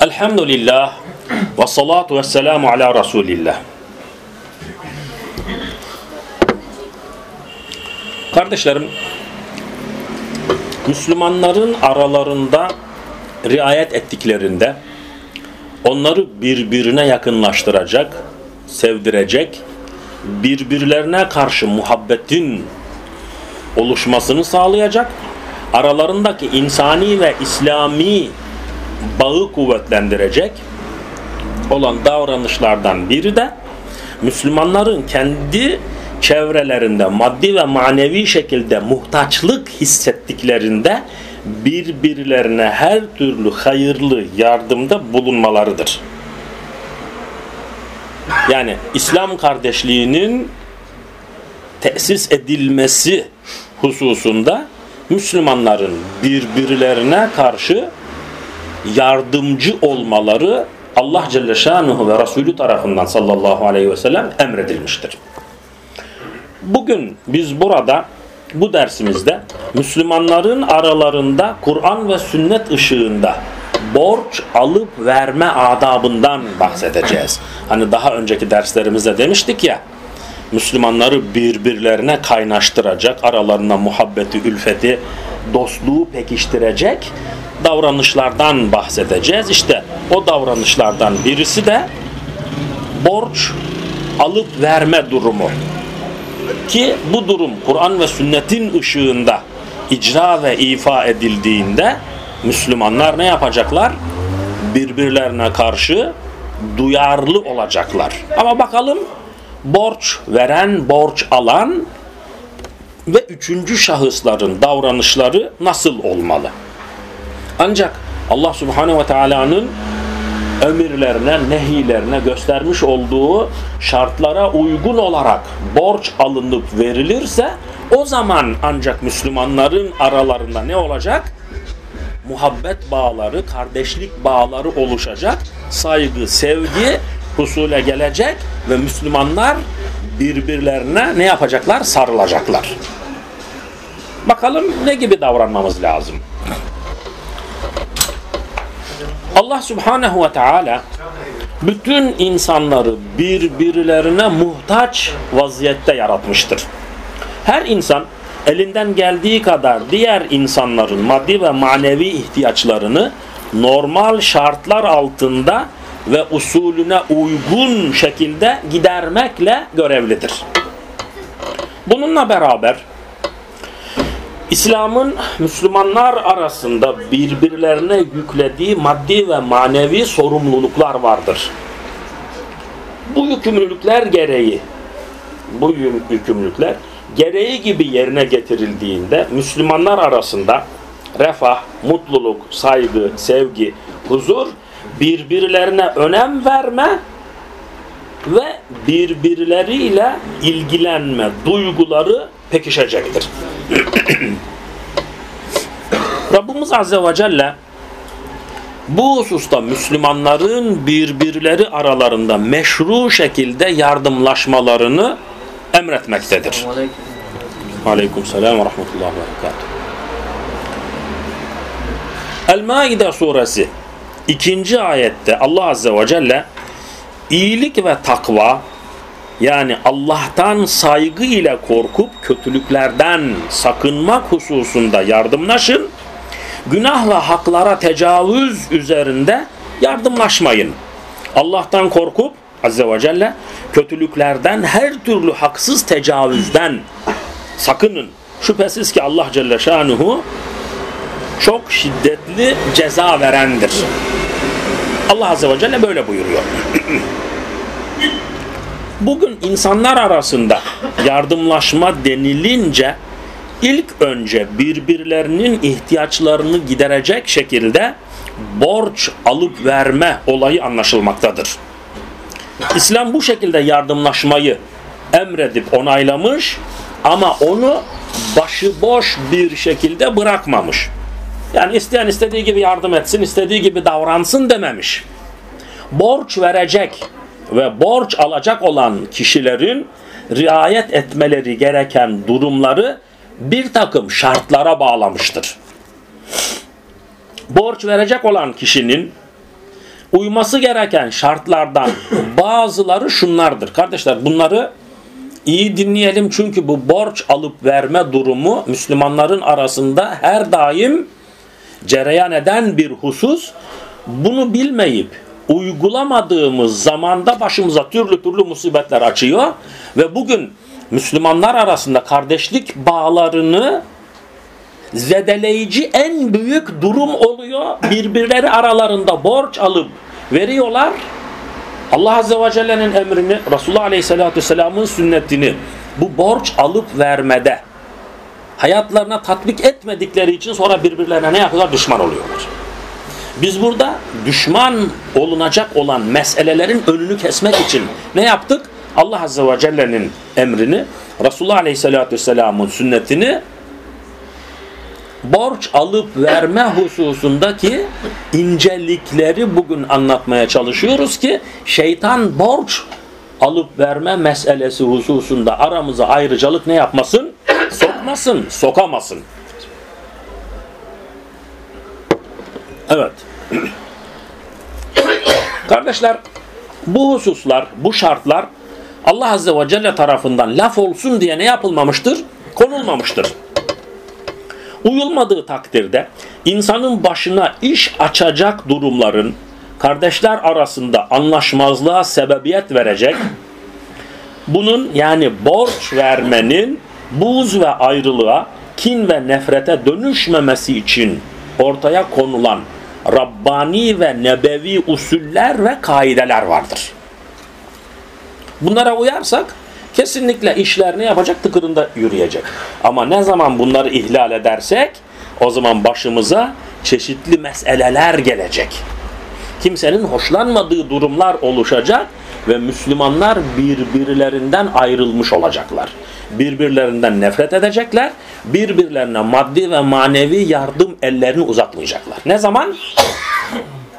Elhamdülillah ve salatu ve selamu ala Resulillah. Kardeşlerim, Müslümanların aralarında riayet ettiklerinde onları birbirine yakınlaştıracak, sevdirecek, birbirlerine karşı muhabbetin oluşmasını sağlayacak, aralarındaki insani ve İslami bağı kuvvetlendirecek olan davranışlardan biri de Müslümanların kendi çevrelerinde maddi ve manevi şekilde muhtaçlık hissettiklerinde birbirlerine her türlü hayırlı yardımda bulunmalarıdır. Yani İslam kardeşliğinin tesis edilmesi hususunda Müslümanların birbirlerine karşı yardımcı olmaları Allah Celle Şanuhu ve Resulü tarafından sallallahu aleyhi ve sellem emredilmiştir. Bugün biz burada bu dersimizde Müslümanların aralarında Kur'an ve sünnet ışığında borç alıp verme adabından bahsedeceğiz. Hani daha önceki derslerimizde demiştik ya Müslümanları birbirlerine kaynaştıracak, aralarına muhabbeti, ülfeti, dostluğu pekiştirecek davranışlardan bahsedeceğiz. İşte o davranışlardan birisi de borç alıp verme durumu. Ki bu durum Kur'an ve sünnetin ışığında icra ve ifa edildiğinde Müslümanlar ne yapacaklar? Birbirlerine karşı duyarlı olacaklar. Ama bakalım borç veren, borç alan ve üçüncü şahısların davranışları nasıl olmalı? Ancak Allah Subhanahu ve Taala'nın emirlerine, nehilerine göstermiş olduğu şartlara uygun olarak borç alınıp verilirse o zaman ancak Müslümanların aralarında ne olacak? Muhabbet bağları, kardeşlik bağları oluşacak. Saygı, sevgi husule gelecek ve Müslümanlar birbirlerine ne yapacaklar? Sarılacaklar. Bakalım ne gibi davranmamız lazım? Allah Subhanahu ve Teala bütün insanları birbirlerine muhtaç vaziyette yaratmıştır. Her insan elinden geldiği kadar diğer insanların maddi ve manevi ihtiyaçlarını normal şartlar altında ve usulüne uygun şekilde gidermekle görevlidir. Bununla beraber İslam'ın Müslümanlar arasında birbirlerine yüklediği maddi ve manevi sorumluluklar vardır. Bu yükümlülükler gereği bu yükümlülükler gereği gibi yerine getirildiğinde Müslümanlar arasında refah, mutluluk, saygı, sevgi, huzur birbirlerine önem verme ve birbirleriyle ilgilenme duyguları pekişecektir. Rabbimiz Azze ve Celle bu hususta Müslümanların birbirleri aralarında meşru şekilde yardımlaşmalarını emretmektedir. Aleyküm selam ve rahmetullahi ve. El-Maide suresi ikinci ayette Allah Azze ve Celle iyilik ve takva yani Allah'tan saygı ile korkup kötülüklerden sakınmak hususunda yardımlaşın. Günah ve haklara tecavüz üzerinde yardımlaşmayın. Allah'tan korkup Azze ve Celle kötülüklerden her türlü haksız tecavüzden sakının. Şüphesiz ki Allah Celle Şanuhu çok şiddetli ceza verendir. Allah Azze ve Celle böyle buyuruyor. Bugün insanlar arasında yardımlaşma denilince ilk önce birbirlerinin ihtiyaçlarını giderecek şekilde borç alıp verme olayı anlaşılmaktadır. İslam bu şekilde yardımlaşmayı emredip onaylamış ama onu başıboş bir şekilde bırakmamış. Yani isteyen istediği gibi yardım etsin, istediği gibi davransın dememiş. Borç verecek ve borç alacak olan kişilerin riayet etmeleri gereken durumları bir takım şartlara bağlamıştır. borç verecek olan kişinin uyması gereken şartlardan bazıları şunlardır. Kardeşler bunları iyi dinleyelim çünkü bu borç alıp verme durumu Müslümanların arasında her daim cereyan eden bir husus. Bunu bilmeyip uygulamadığımız zamanda başımıza türlü türlü musibetler açıyor ve bugün Müslümanlar arasında kardeşlik bağlarını zedeleyici en büyük durum oluyor. Birbirleri aralarında borç alıp veriyorlar. Allah Azze ve Celle'nin emrini, Resulullah Aleyhisselatü Vesselam'ın sünnetini bu borç alıp vermede hayatlarına tatbik etmedikleri için sonra birbirlerine ne yapıyorlar? Düşman oluyorlar. Biz burada düşman olunacak olan meselelerin önünü kesmek için ne yaptık? Allah Azze ve Celle'nin emrini, Resulullah Aleyhisselatü Vesselam'ın sünnetini borç alıp verme hususundaki incelikleri bugün anlatmaya çalışıyoruz ki şeytan borç alıp verme meselesi hususunda aramıza ayrıcalık ne yapmasın? Sokmasın, sokamasın. Evet. Kardeşler bu hususlar, bu şartlar Allah Azze ve Celle tarafından laf olsun diye ne yapılmamıştır? Konulmamıştır. Uyulmadığı takdirde insanın başına iş açacak durumların kardeşler arasında anlaşmazlığa sebebiyet verecek, bunun yani borç vermenin buz ve ayrılığa, kin ve nefrete dönüşmemesi için ortaya konulan Rabbani ve nebevi usuller ve kaideler vardır. Bunlara uyarsak kesinlikle işler ne yapacak? Tıkırında yürüyecek. Ama ne zaman bunları ihlal edersek o zaman başımıza çeşitli meseleler gelecek. Kimsenin hoşlanmadığı durumlar oluşacak ve Müslümanlar birbirlerinden ayrılmış olacaklar. Birbirlerinden nefret edecekler. Birbirlerine maddi ve manevi yardım ellerini uzatmayacaklar. Ne zaman?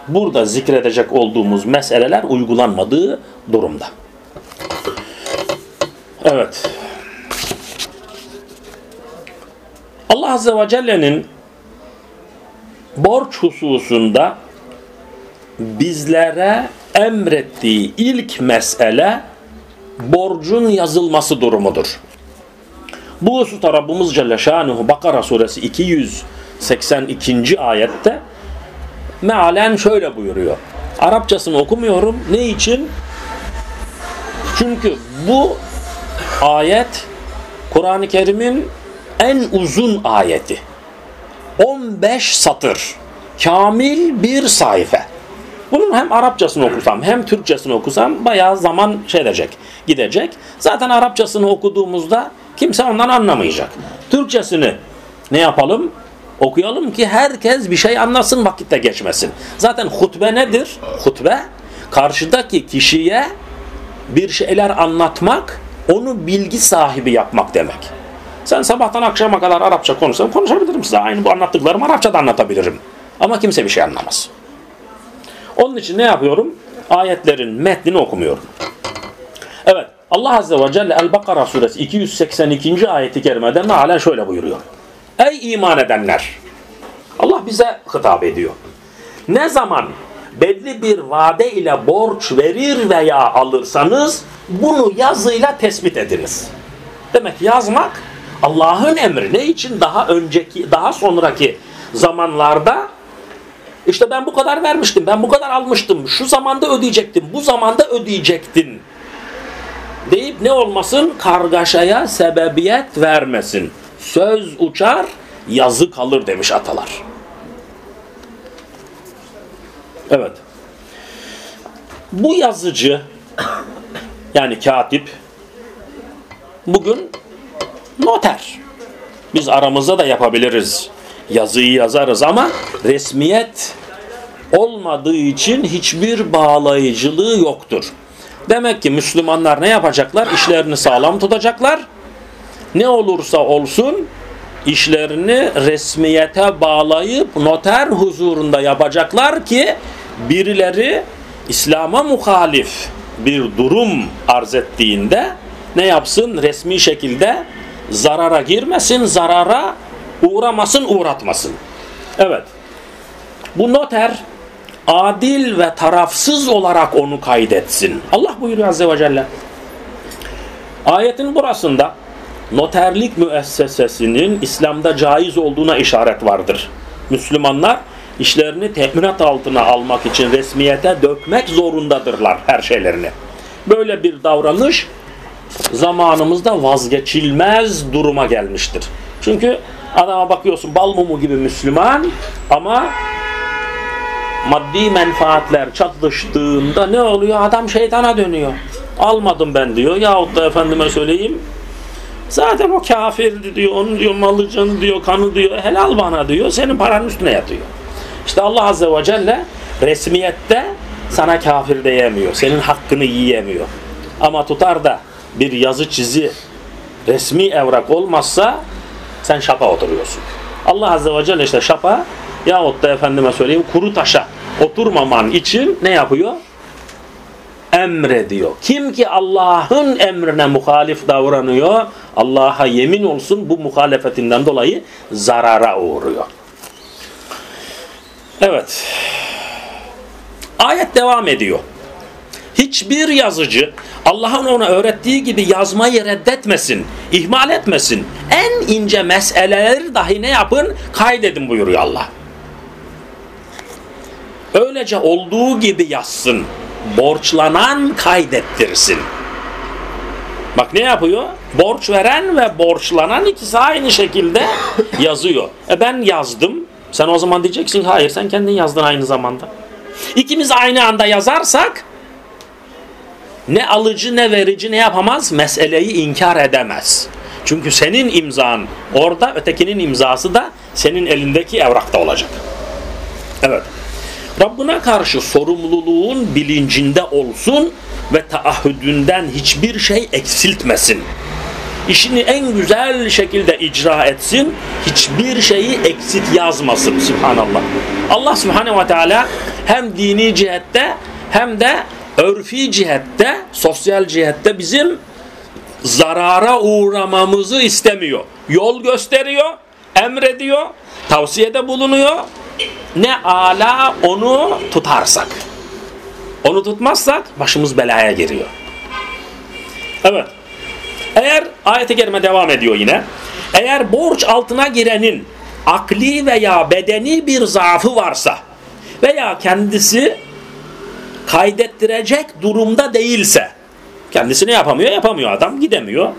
Burada zikredecek olduğumuz meseleler uygulanmadığı durumda. Evet. Allah Azze ve Celle'nin borç hususunda bizlere emrettiği ilk mesele borcun yazılması durumudur. Bu hususta Rabbimiz Celle Şanuhu Bakara suresi 282. ayette mealen şöyle buyuruyor. Arapçasını okumuyorum. Ne için? Çünkü bu ayet Kur'an-ı Kerim'in en uzun ayeti. 15 satır. Kamil bir sayfa. Bunun hem Arapçasını okusam hem Türkçesini okusam bayağı zaman şey edecek, gidecek. Zaten Arapçasını okuduğumuzda kimse ondan anlamayacak. Türkçesini ne yapalım? Okuyalım ki herkes bir şey anlasın vakitte geçmesin. Zaten hutbe nedir? Hutbe karşıdaki kişiye bir şeyler anlatmak, onu bilgi sahibi yapmak demek. Sen sabahtan akşama kadar Arapça konuşsan konuşabilirim size. Aynı bu anlattıklarımı Arapça da anlatabilirim. Ama kimse bir şey anlamaz. Onun için ne yapıyorum? Ayetlerin metnini okumuyorum. Evet. Allah Azze ve Celle El-Bakara suresi 282. ayeti kerimede mealen şöyle buyuruyor. Ey iman edenler! Allah bize hitap ediyor. Ne zaman belli bir vade ile borç verir veya alırsanız bunu yazıyla tespit ediniz. Demek yazmak Allah'ın emri. Ne için daha önceki, daha sonraki zamanlarda işte ben bu kadar vermiştim, ben bu kadar almıştım, şu zamanda ödeyecektim, bu zamanda ödeyecektin deyip ne olmasın? Kargaşaya sebebiyet vermesin. Söz uçar, yazı kalır demiş atalar. Evet. Bu yazıcı yani katip bugün noter. Biz aramızda da yapabiliriz. Yazıyı yazarız ama resmiyet olmadığı için hiçbir bağlayıcılığı yoktur. Demek ki Müslümanlar ne yapacaklar? İşlerini sağlam tutacaklar. Ne olursa olsun işlerini resmiyete bağlayıp noter huzurunda yapacaklar ki birileri İslam'a muhalif bir durum arz ettiğinde ne yapsın? Resmi şekilde zarara girmesin, zarara uğramasın, uğratmasın. Evet. Bu noter adil ve tarafsız olarak onu kaydetsin. Allah buyuruyor Azze ve Celle. Ayetin burasında noterlik müessesesinin İslam'da caiz olduğuna işaret vardır. Müslümanlar işlerini teminat altına almak için resmiyete dökmek zorundadırlar her şeylerini. Böyle bir davranış zamanımızda vazgeçilmez duruma gelmiştir. Çünkü adama bakıyorsun bal mumu gibi Müslüman ama maddi menfaatler çatıştığında ne oluyor? Adam şeytana dönüyor. Almadım ben diyor. Yahut da efendime söyleyeyim zaten o kafirdi diyor. Onun diyor malı canı diyor kanı diyor. Helal bana diyor. Senin paranın üstüne yatıyor. İşte Allah Azze ve Celle resmiyette sana kafir diyemiyor. Senin hakkını yiyemiyor. Ama tutar da bir yazı çizi resmi evrak olmazsa sen şapa oturuyorsun. Allah Azze ve Celle işte şapa yahut da efendime söyleyeyim kuru taşa oturmaman için ne yapıyor? Emrediyor. Kim ki Allah'ın emrine muhalif davranıyor, Allah'a yemin olsun bu muhalefetinden dolayı zarara uğruyor. Evet. Ayet devam ediyor. Hiçbir yazıcı Allah'ın ona öğrettiği gibi yazmayı reddetmesin, ihmal etmesin. En ince meseleleri dahi ne yapın? Kaydedin buyuruyor Allah. Öylece olduğu gibi yazsın. Borçlanan kaydettirsin. Bak ne yapıyor? Borç veren ve borçlanan ikisi aynı şekilde yazıyor. E ben yazdım. Sen o zaman diyeceksin hayır sen kendin yazdın aynı zamanda. İkimiz aynı anda yazarsak ne alıcı ne verici ne yapamaz? Meseleyi inkar edemez. Çünkü senin imzan orada ötekinin imzası da senin elindeki evrakta olacak. Evet. Rabbine karşı sorumluluğun bilincinde olsun ve taahhüdünden hiçbir şey eksiltmesin. İşini en güzel şekilde icra etsin, hiçbir şeyi eksit yazmasın. Subhanallah. Allah Subhanahu ve Teala hem dini cihette hem de örfi cihette, sosyal cihette bizim zarara uğramamızı istemiyor. Yol gösteriyor, emrediyor, tavsiyede bulunuyor. Ne ala onu tutarsak. Onu tutmazsak başımız belaya giriyor. Evet. Eğer ayet-i devam ediyor yine. Eğer borç altına girenin akli veya bedeni bir zaafı varsa veya kendisi kaydettirecek durumda değilse kendisini yapamıyor yapamıyor adam gidemiyor.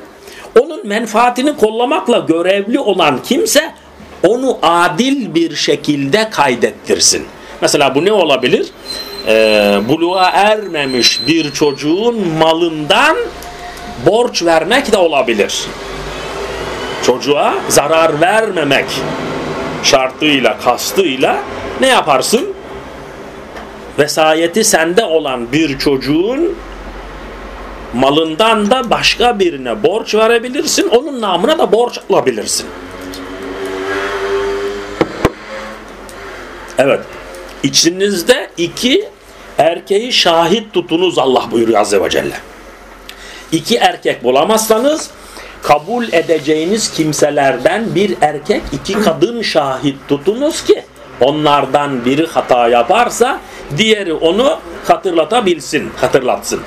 Onun menfaatini kollamakla görevli olan kimse onu adil bir şekilde kaydettirsin. Mesela bu ne olabilir? Ee, buluğa ermemiş bir çocuğun malından borç vermek de olabilir. Çocuğa zarar vermemek şartıyla, kastıyla ne yaparsın? Vesayeti sende olan bir çocuğun malından da başka birine borç verebilirsin. Onun namına da borç alabilirsin. Evet. İçinizde iki erkeği şahit tutunuz Allah buyuruyor Azze ve Celle. İki erkek bulamazsanız kabul edeceğiniz kimselerden bir erkek iki kadın şahit tutunuz ki onlardan biri hata yaparsa diğeri onu hatırlatabilsin, hatırlatsın.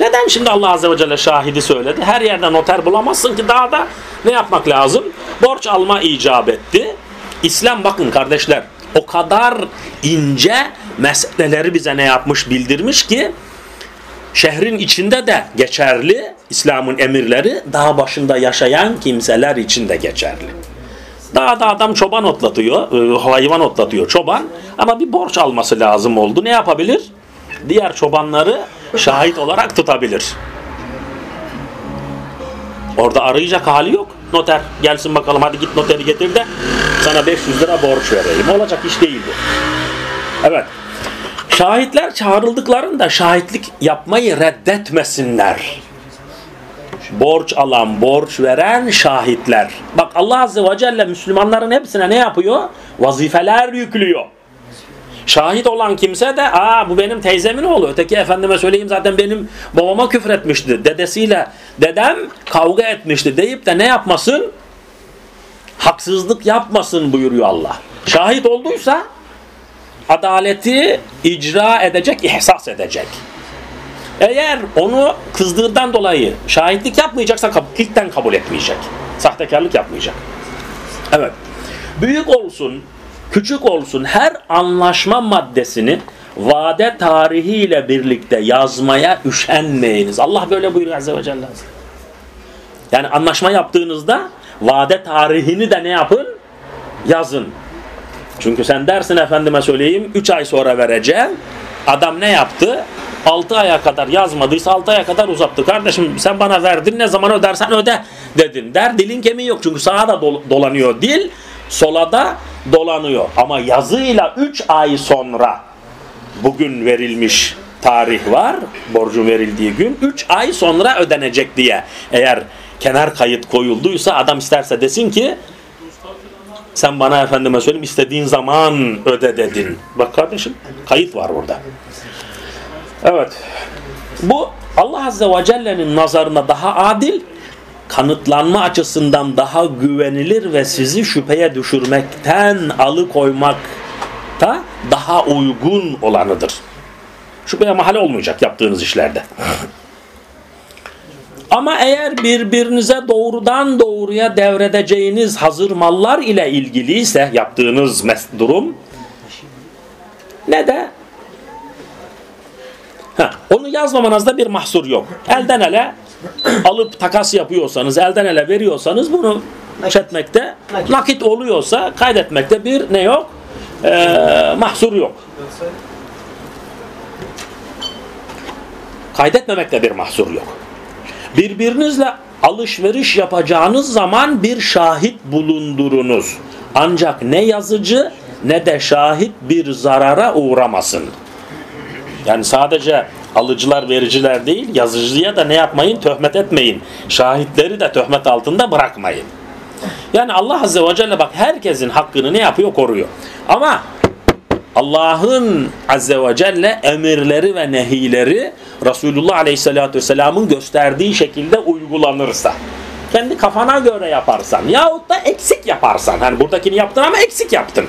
Neden şimdi Allah Azze ve Celle şahidi söyledi? Her yerde noter bulamazsın ki daha da ne yapmak lazım? Borç alma icap etti. İslam bakın kardeşler o kadar ince meseleleri bize ne yapmış bildirmiş ki şehrin içinde de geçerli İslam'ın emirleri dağ başında yaşayan kimseler için de geçerli. Dağda adam çoban otlatıyor, e, hayvan otlatıyor çoban ama bir borç alması lazım oldu. Ne yapabilir? Diğer çobanları şahit olarak tutabilir. Orada arayacak hali yok. Noter gelsin bakalım hadi git noteri getir de sana 500 lira borç vereyim. Olacak iş değil bu. Evet. Şahitler çağrıldıklarında şahitlik yapmayı reddetmesinler. Borç alan, borç veren şahitler. Bak Allah Azze ve Celle Müslümanların hepsine ne yapıyor? Vazifeler yüklüyor. Şahit olan kimse de aa bu benim teyzemin oğlu. Öteki efendime söyleyeyim zaten benim babama küfretmişti. Dedesiyle dedem kavga etmişti deyip de ne yapmasın? Haksızlık yapmasın buyuruyor Allah. Şahit olduysa adaleti icra edecek, ihsas edecek. Eğer onu kızdığından dolayı şahitlik yapmayacaksa ilkten kabul etmeyecek. Sahtekarlık yapmayacak. Evet. Büyük olsun, küçük olsun her anlaşma maddesini vade tarihiyle birlikte yazmaya üşenmeyiniz. Allah böyle buyuruyor Azze ve Celle. Yani anlaşma yaptığınızda vade tarihini de ne yapın? Yazın. Çünkü sen dersin efendime söyleyeyim 3 ay sonra vereceğim. Adam ne yaptı? 6 aya kadar yazmadıysa 6 aya kadar uzattı. Kardeşim sen bana verdin ne zaman ödersen öde dedin. Der dilin kemiği yok çünkü sağa da dolanıyor dil sola da dolanıyor. Ama yazıyla 3 ay sonra bugün verilmiş tarih var. Borcun verildiği gün 3 ay sonra ödenecek diye. Eğer kenar kayıt koyulduysa adam isterse desin ki sen bana efendime söyleyeyim istediğin zaman öde dedin. Bak kardeşim kayıt var burada. Evet. Bu Allah Azze ve Celle'nin nazarına daha adil, kanıtlanma açısından daha güvenilir ve sizi şüpheye düşürmekten alıkoymakta daha uygun olanıdır. Şüpheye mahal olmayacak yaptığınız işlerde. Ama eğer birbirinize doğrudan doğruya devredeceğiniz hazır mallar ile ilgiliyse yaptığınız durum ne de Heh, onu yazmamanızda bir mahsur yok. Elden ele alıp takas yapıyorsanız, elden ele veriyorsanız bunu çetmekte nakit oluyorsa kaydetmekte bir ne yok? Ee, mahsur yok. Kaydetmemekte bir mahsur yok. Birbirinizle alışveriş yapacağınız zaman bir şahit bulundurunuz. Ancak ne yazıcı ne de şahit bir zarara uğramasın. Yani sadece alıcılar vericiler değil yazıcıya da ne yapmayın töhmet etmeyin. Şahitleri de töhmet altında bırakmayın. Yani Allah Azze ve Celle bak herkesin hakkını ne yapıyor koruyor. Ama Allah'ın Azze ve Celle emirleri ve nehileri Resulullah Aleyhisselatü Vesselam'ın gösterdiği şekilde uygulanırsa kendi kafana göre yaparsan yahut da eksik yaparsan hani buradakini yaptın ama eksik yaptın.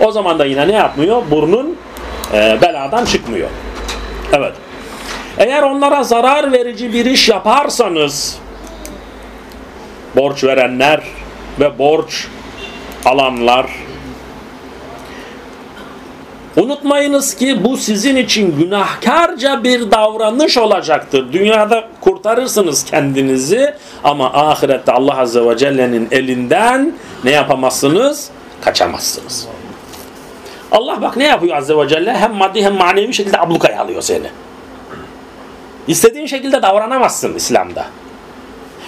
O zaman da yine ne yapmıyor? Burnun e, beladan çıkmıyor. Evet. Eğer onlara zarar verici bir iş yaparsanız borç verenler ve borç alanlar Unutmayınız ki bu sizin için günahkarca bir davranış olacaktır. Dünyada kurtarırsınız kendinizi ama ahirette Allah Azze ve Celle'nin elinden ne yapamazsınız? Kaçamazsınız. Allah bak ne yapıyor Azze ve Celle? Hem maddi hem manevi şekilde ablukaya alıyor seni. İstediğin şekilde davranamazsın İslam'da.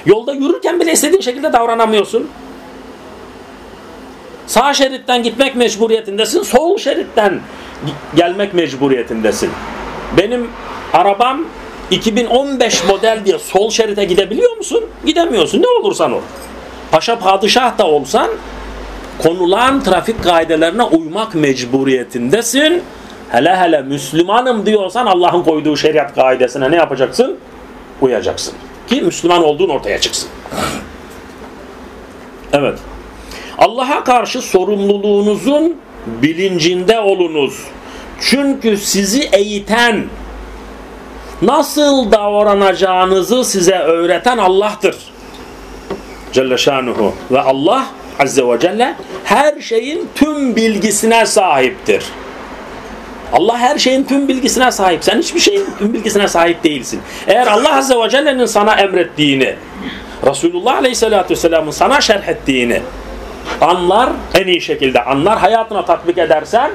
Yolda yürürken bile istediğin şekilde davranamıyorsun. Sağ şeritten gitmek mecburiyetindesin, sol şeritten gelmek mecburiyetindesin. Benim arabam 2015 model diye sol şerite gidebiliyor musun? Gidemiyorsun. Ne olursan ol. Paşa padişah da olsan konulan trafik kaidelerine uymak mecburiyetindesin. Hele hele Müslümanım diyorsan Allah'ın koyduğu şeriat kaidesine ne yapacaksın? Uyacaksın. Ki Müslüman olduğun ortaya çıksın. Evet. Allah'a karşı sorumluluğunuzun bilincinde olunuz. Çünkü sizi eğiten, nasıl davranacağınızı size öğreten Allah'tır. Celle şanuhu. Ve Allah Azze ve Celle her şeyin tüm bilgisine sahiptir. Allah her şeyin tüm bilgisine sahip. Sen hiçbir şeyin tüm bilgisine sahip değilsin. Eğer Allah Azze ve Celle'nin sana emrettiğini, Resulullah Aleyhisselatü Vesselam'ın sana şerh ettiğini anlar, en iyi şekilde anlar, hayatına tatbik edersen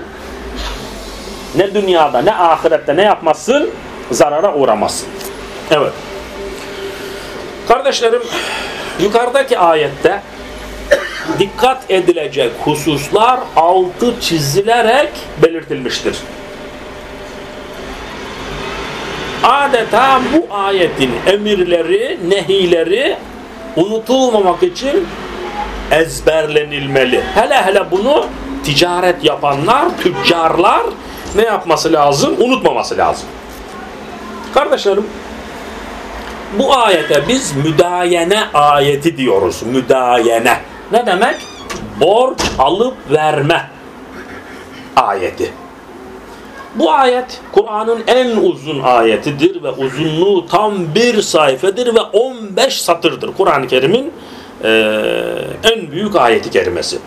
ne dünyada ne ahirette ne yapmazsın? Zarara uğramazsın. Evet. Kardeşlerim, yukarıdaki ayette dikkat edilecek hususlar altı çizilerek belirtilmiştir. Adeta bu ayetin emirleri, nehileri unutulmamak için ezberlenilmeli. Hele hele bunu ticaret yapanlar, tüccarlar ne yapması lazım? Unutmaması lazım. Kardeşlerim, bu ayete biz müdayene ayeti diyoruz. Müdayene. Ne demek? Borç alıp verme. ayeti. Bu ayet Kur'an'ın en uzun ayetidir ve uzunluğu tam bir sayfedir ve 15 satırdır. Kur'an-ı Kerim'in e, en büyük ayeti kerimesi.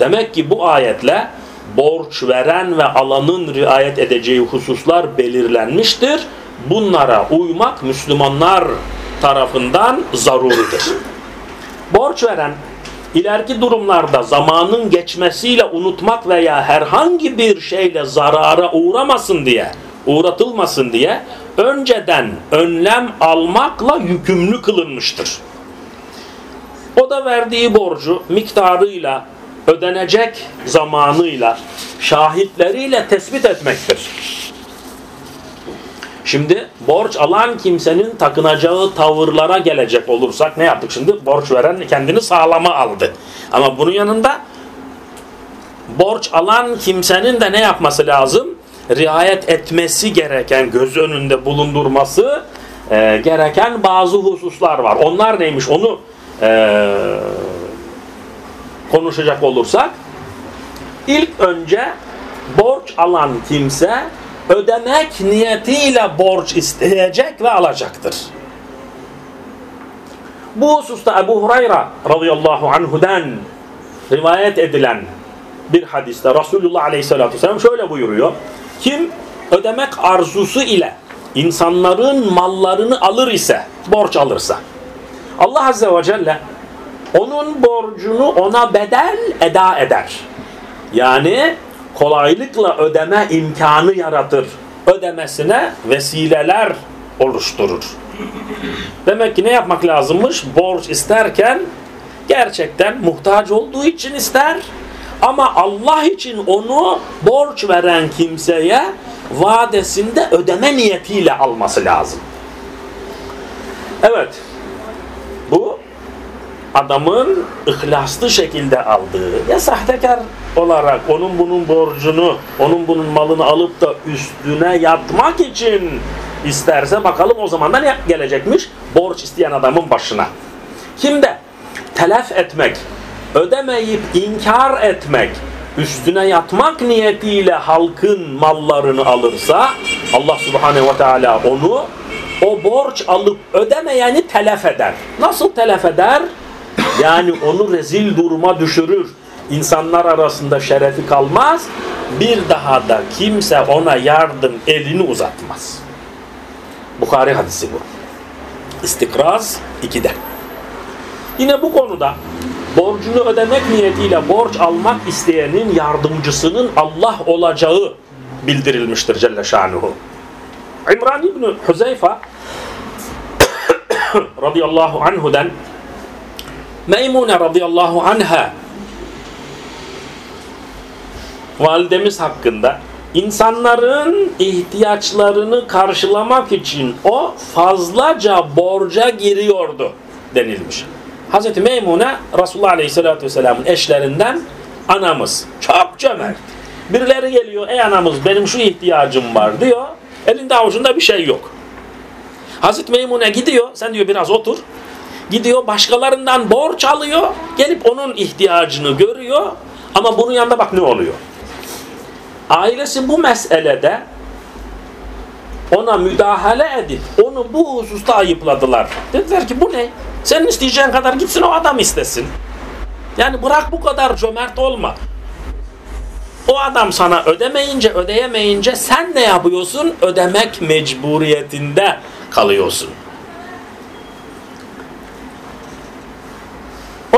Demek ki bu ayetle borç veren ve alanın riayet edeceği hususlar belirlenmiştir. Bunlara uymak Müslümanlar tarafından zaruridir. Borç veren ileriki durumlarda zamanın geçmesiyle unutmak veya herhangi bir şeyle zarara uğramasın diye, uğratılmasın diye önceden önlem almakla yükümlü kılınmıştır. O da verdiği borcu miktarıyla, ödenecek zamanıyla, şahitleriyle tespit etmektir. Şimdi borç alan kimsenin takınacağı tavırlara gelecek olursak ne yaptık şimdi? Borç veren kendini sağlama aldı. Ama bunun yanında borç alan kimsenin de ne yapması lazım? Riayet etmesi gereken, göz önünde bulundurması e, gereken bazı hususlar var. Onlar neymiş onu e, konuşacak olursak ilk önce borç alan kimse ödemek niyetiyle borç isteyecek ve alacaktır. Bu hususta Ebu Hureyre radıyallahu anhudan rivayet edilen bir hadiste Resulullah aleyhissalatü vesselam şöyle buyuruyor. Kim ödemek arzusu ile insanların mallarını alır ise, borç alırsa Allah azze ve celle onun borcunu ona bedel eda eder. Yani kolaylıkla ödeme imkanı yaratır. Ödemesine vesileler oluşturur. Demek ki ne yapmak lazımmış? Borç isterken gerçekten muhtaç olduğu için ister ama Allah için onu borç veren kimseye vadesinde ödeme niyetiyle alması lazım. Evet. Adamın ihlaslı şekilde aldığı ya sahtekar olarak onun bunun borcunu, onun bunun malını alıp da üstüne yatmak için isterse bakalım o zaman ne gelecekmiş? Borç isteyen adamın başına. Kimde? Telef etmek, ödemeyip inkar etmek, üstüne yatmak niyetiyle halkın mallarını alırsa Allah subhanehu ve teala onu o borç alıp ödemeyeni telef eder. Nasıl telef eder? Yani onu rezil duruma düşürür. İnsanlar arasında şerefi kalmaz. Bir daha da kimse ona yardım elini uzatmaz. Bukhari hadisi bu. İstikraz 2'de. Yine bu konuda borcunu ödemek niyetiyle borç almak isteyenin yardımcısının Allah olacağı bildirilmiştir Celle Şanuhu. İmran İbni Huzeyfa radıyallahu anhu'dan Meymune radıyallahu anha validemiz hakkında insanların ihtiyaçlarını karşılamak için o fazlaca borca giriyordu denilmiş. Hazreti Meymune Resulullah Aleyhisselatü Vesselam'ın eşlerinden anamız. Çok cömert. Birileri geliyor ey anamız benim şu ihtiyacım var diyor. Elinde avucunda bir şey yok. Hazreti Meymune gidiyor sen diyor biraz otur. Gidiyor başkalarından borç alıyor. Gelip onun ihtiyacını görüyor. Ama bunun yanında bak ne oluyor. Ailesi bu meselede ona müdahale edip onu bu hususta ayıpladılar. Dediler ki bu ne? Senin isteyeceğin kadar gitsin o adam istesin. Yani bırak bu kadar cömert olma. O adam sana ödemeyince, ödeyemeyince sen ne yapıyorsun? Ödemek mecburiyetinde kalıyorsun.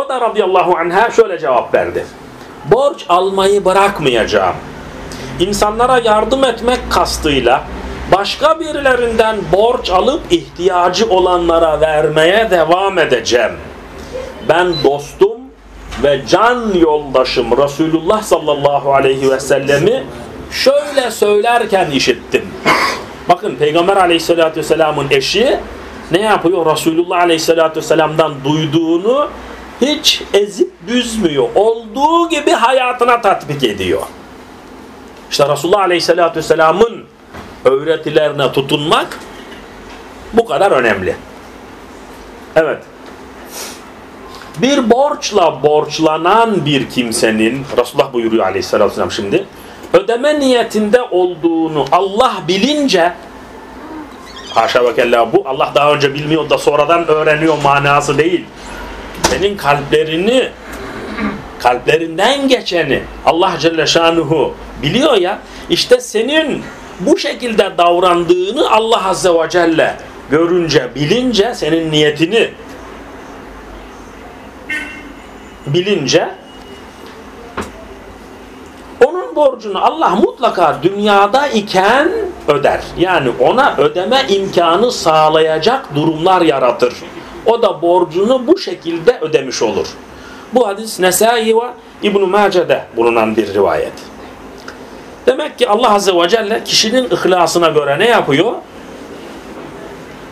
Da radıyallahu anha şöyle cevap verdi. Borç almayı bırakmayacağım. İnsanlara yardım etmek kastıyla başka birilerinden borç alıp ihtiyacı olanlara vermeye devam edeceğim. Ben dostum ve can yoldaşım Resulullah sallallahu aleyhi ve sellemi şöyle söylerken işittim. Bakın Peygamber aleyhissalatü vesselamın eşi ne yapıyor? Resulullah aleyhissalatü vesselam'dan duyduğunu hiç ezip büzmüyor. Olduğu gibi hayatına tatbik ediyor. İşte Resulullah aleyhissalatü vesselamın öğretilerine tutunmak bu kadar önemli. Evet. Bir borçla borçlanan bir kimsenin, Resulullah buyuruyor aleyhissalatü vesselam şimdi, ödeme niyetinde olduğunu Allah bilince haşa ve kella bu Allah daha önce bilmiyor da sonradan öğreniyor manası değil. Senin kalplerini kalplerinden geçeni Allah Celle Şanuhu biliyor ya işte senin bu şekilde davrandığını Allah Azze ve Celle görünce, bilince senin niyetini bilince onun borcunu Allah mutlaka dünyada iken öder. Yani ona ödeme imkanı sağlayacak durumlar yaratır. O da borcunu bu şekilde ödemiş olur. Bu hadis Nesai ve İbn-i Mace'de bulunan bir rivayet. Demek ki Allah Azze ve Celle kişinin ihlasına göre ne yapıyor?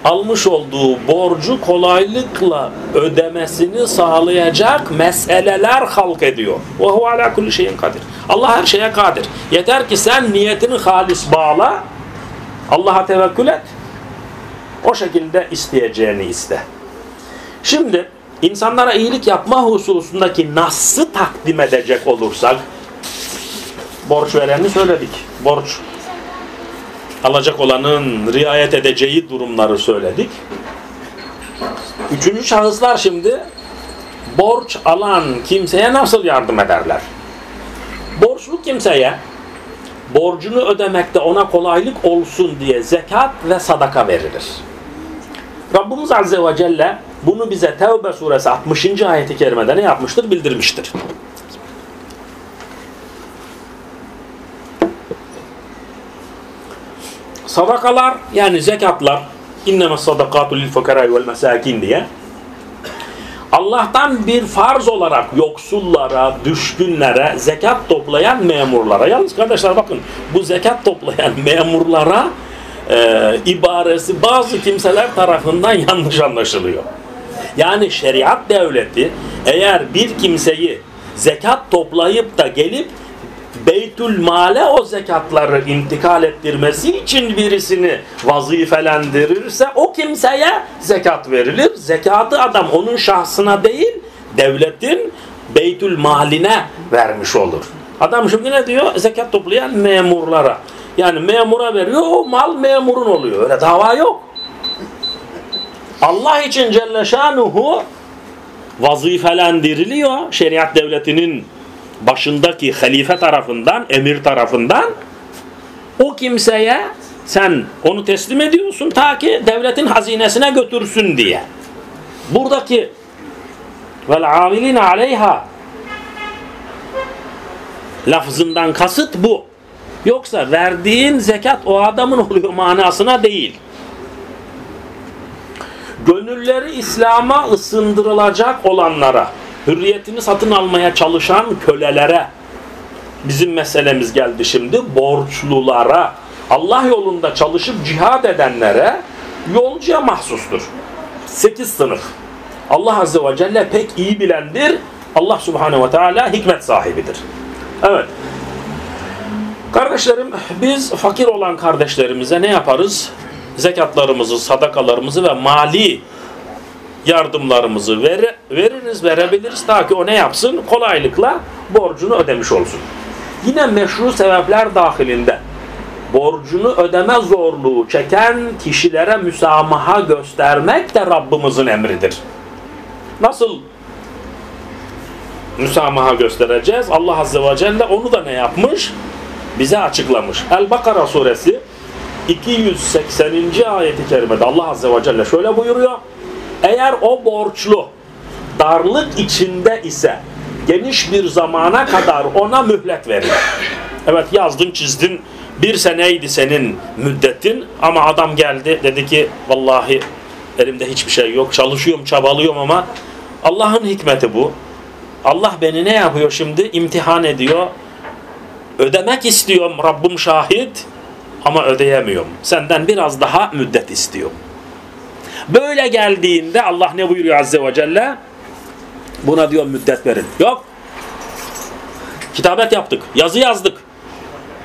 Almış olduğu borcu kolaylıkla ödemesini sağlayacak meseleler halk ediyor. Hu ala kulli şeyin kadir. Allah her şeye kadir. Yeter ki sen niyetini halis bağla, Allah'a tevekkül et, o şekilde isteyeceğini iste. Şimdi insanlara iyilik yapma hususundaki nasıl takdim edecek olursak, borç vereni söyledik. Borç alacak olanın riayet edeceği durumları söyledik. Üçüncü şahıslar şimdi borç alan kimseye nasıl yardım ederler? Borçlu kimseye borcunu ödemekte ona kolaylık olsun diye zekat ve sadaka verilir. Rabbimiz Azze ve Celle bunu bize Tevbe suresi 60. ayeti kerimede ne yapmıştır? Bildirmiştir. Sadakalar yani zekatlar inneme sadakatu lil fukarai vel mesakin diye Allah'tan bir farz olarak yoksullara, düşkünlere, zekat toplayan memurlara. Yalnız kardeşler bakın bu zekat toplayan memurlara e, ibaresi bazı kimseler tarafından yanlış anlaşılıyor. Yani şeriat devleti eğer bir kimseyi zekat toplayıp da gelip Beytül Male o zekatları intikal ettirmesi için birisini vazifelendirirse o kimseye zekat verilir. Zekatı adam onun şahsına değil devletin Beytül Maline vermiş olur. Adam şimdi ne diyor? Zekat toplayan memurlara. Yani memura veriyor o mal memurun oluyor. Öyle dava yok. Allah için Celle Şanuhu vazifelendiriliyor şeriat devletinin başındaki halife tarafından, emir tarafından o kimseye sen onu teslim ediyorsun ta ki devletin hazinesine götürsün diye. Buradaki vel amilin aleyha lafzından kasıt bu. Yoksa verdiğin zekat o adamın oluyor manasına değil. Gönülleri İslam'a ısındırılacak olanlara hürriyetini satın almaya çalışan kölelere bizim meselemiz geldi şimdi borçlulara Allah yolunda çalışıp cihad edenlere yolcuya mahsustur. Sekiz sınıf. Allah Azze ve Celle pek iyi bilendir. Allah Subhanahu ve Teala hikmet sahibidir. Evet. Kardeşlerim biz fakir olan kardeşlerimize ne yaparız? Zekatlarımızı, sadakalarımızı ve mali yardımlarımızı ver, veririz, verebiliriz ta ki o ne yapsın? Kolaylıkla borcunu ödemiş olsun. Yine meşru sebepler dahilinde borcunu ödeme zorluğu çeken kişilere müsamaha göstermek de Rabbimizin emridir. Nasıl müsamaha göstereceğiz? Allah Azze ve Celle onu da ne yapmış? Bize açıklamış. El-Bakara suresi 280. ayeti kerimede Allah Azze ve Celle şöyle buyuruyor. Eğer o borçlu darlık içinde ise geniş bir zamana kadar ona mühlet verir. Evet yazdın çizdin bir seneydi senin müddetin ama adam geldi dedi ki vallahi elimde hiçbir şey yok çalışıyorum çabalıyorum ama Allah'ın hikmeti bu. Allah beni ne yapıyor şimdi? İmtihan ediyor. Ödemek istiyorum Rabbim şahit ama ödeyemiyorum. Senden biraz daha müddet istiyorum. Böyle geldiğinde Allah ne buyuruyor Azze ve Celle? Buna diyor müddet verin. Yok. Kitabet yaptık. Yazı yazdık.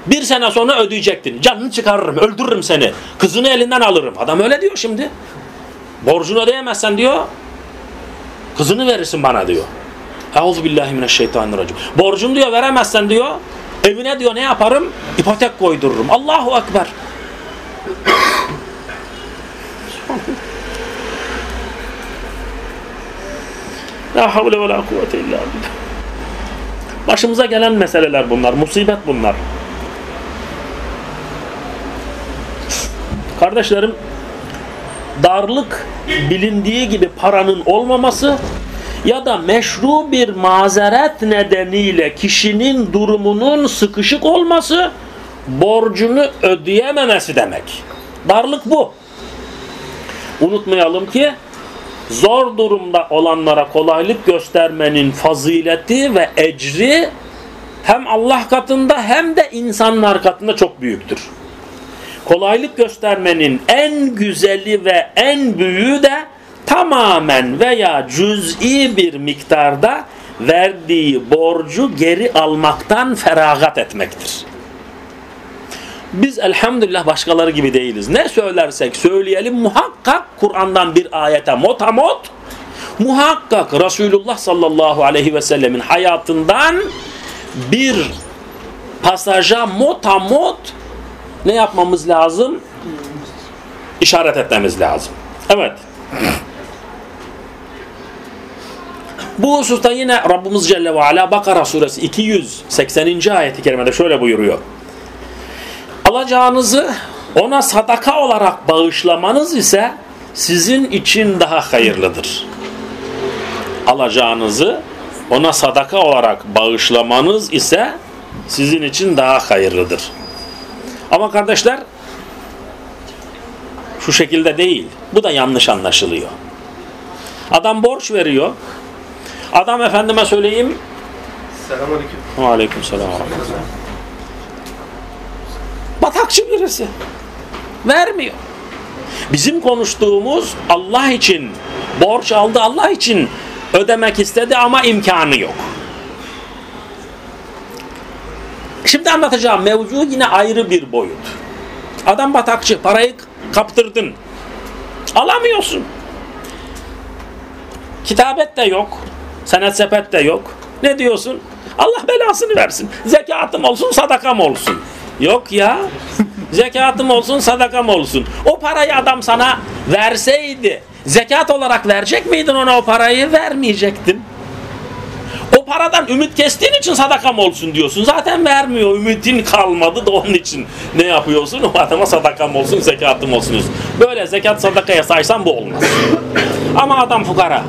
Bir sene sonra ödeyecektin. Canını çıkarırım, öldürürüm seni. Kızını elinden alırım. Adam öyle diyor şimdi. Borcunu ödeyemezsen diyor. Kızını verirsin bana diyor. Euzubillahimineşşeytanirracim. Borcunu diyor veremezsen diyor. Evine diyor ne yaparım? İpotek koydururum. Allahu Ekber. La havle ve la kuvvete illa. Başımıza gelen meseleler bunlar. Musibet bunlar. Kardeşlerim darlık bilindiği gibi paranın olmaması ya da meşru bir mazeret nedeniyle kişinin durumunun sıkışık olması borcunu ödeyememesi demek. Darlık bu. Unutmayalım ki zor durumda olanlara kolaylık göstermenin fazileti ve ecri hem Allah katında hem de insanlar katında çok büyüktür. Kolaylık göstermenin en güzeli ve en büyüğü de tamamen veya cüz'i bir miktarda verdiği borcu geri almaktan feragat etmektir. Biz elhamdülillah başkaları gibi değiliz. Ne söylersek söyleyelim muhakkak Kur'an'dan bir ayete motamot muhakkak Resulullah sallallahu aleyhi ve sellemin hayatından bir pasaja motamot ne yapmamız lazım? İşaret etmemiz lazım. Evet. Bu hususta yine Rabbimiz Celle ve Ala Bakara suresi 280. ayeti kerimede şöyle buyuruyor. Alacağınızı ona sadaka olarak bağışlamanız ise sizin için daha hayırlıdır. Alacağınızı ona sadaka olarak bağışlamanız ise sizin için daha hayırlıdır. Ama kardeşler şu şekilde değil. Bu da yanlış anlaşılıyor. Adam borç veriyor. Adam efendime söyleyeyim. Selamünaleyküm. Aleyküm selam. Batakçı birisi. Vermiyor. Bizim konuştuğumuz Allah için borç aldı Allah için ödemek istedi ama imkanı yok. Şimdi anlatacağım mevzu yine ayrı bir boyut. Adam batakçı parayı kaptırdın. Alamıyorsun. Kitabet de yok. Senet sepet de yok. Ne diyorsun? Allah belasını versin. Zekatım olsun sadakam olsun. Yok ya. Zekatım olsun sadakam olsun. O parayı adam sana verseydi zekat olarak verecek miydin ona o parayı? Vermeyecektin. O paradan ümit kestiğin için sadakam olsun diyorsun. Zaten vermiyor. Ümitin kalmadı da onun için ne yapıyorsun? O adama sadakam olsun, zekatım olsun diyorsun. Böyle zekat sadakaya saysan bu olmaz. Ama adam fukara.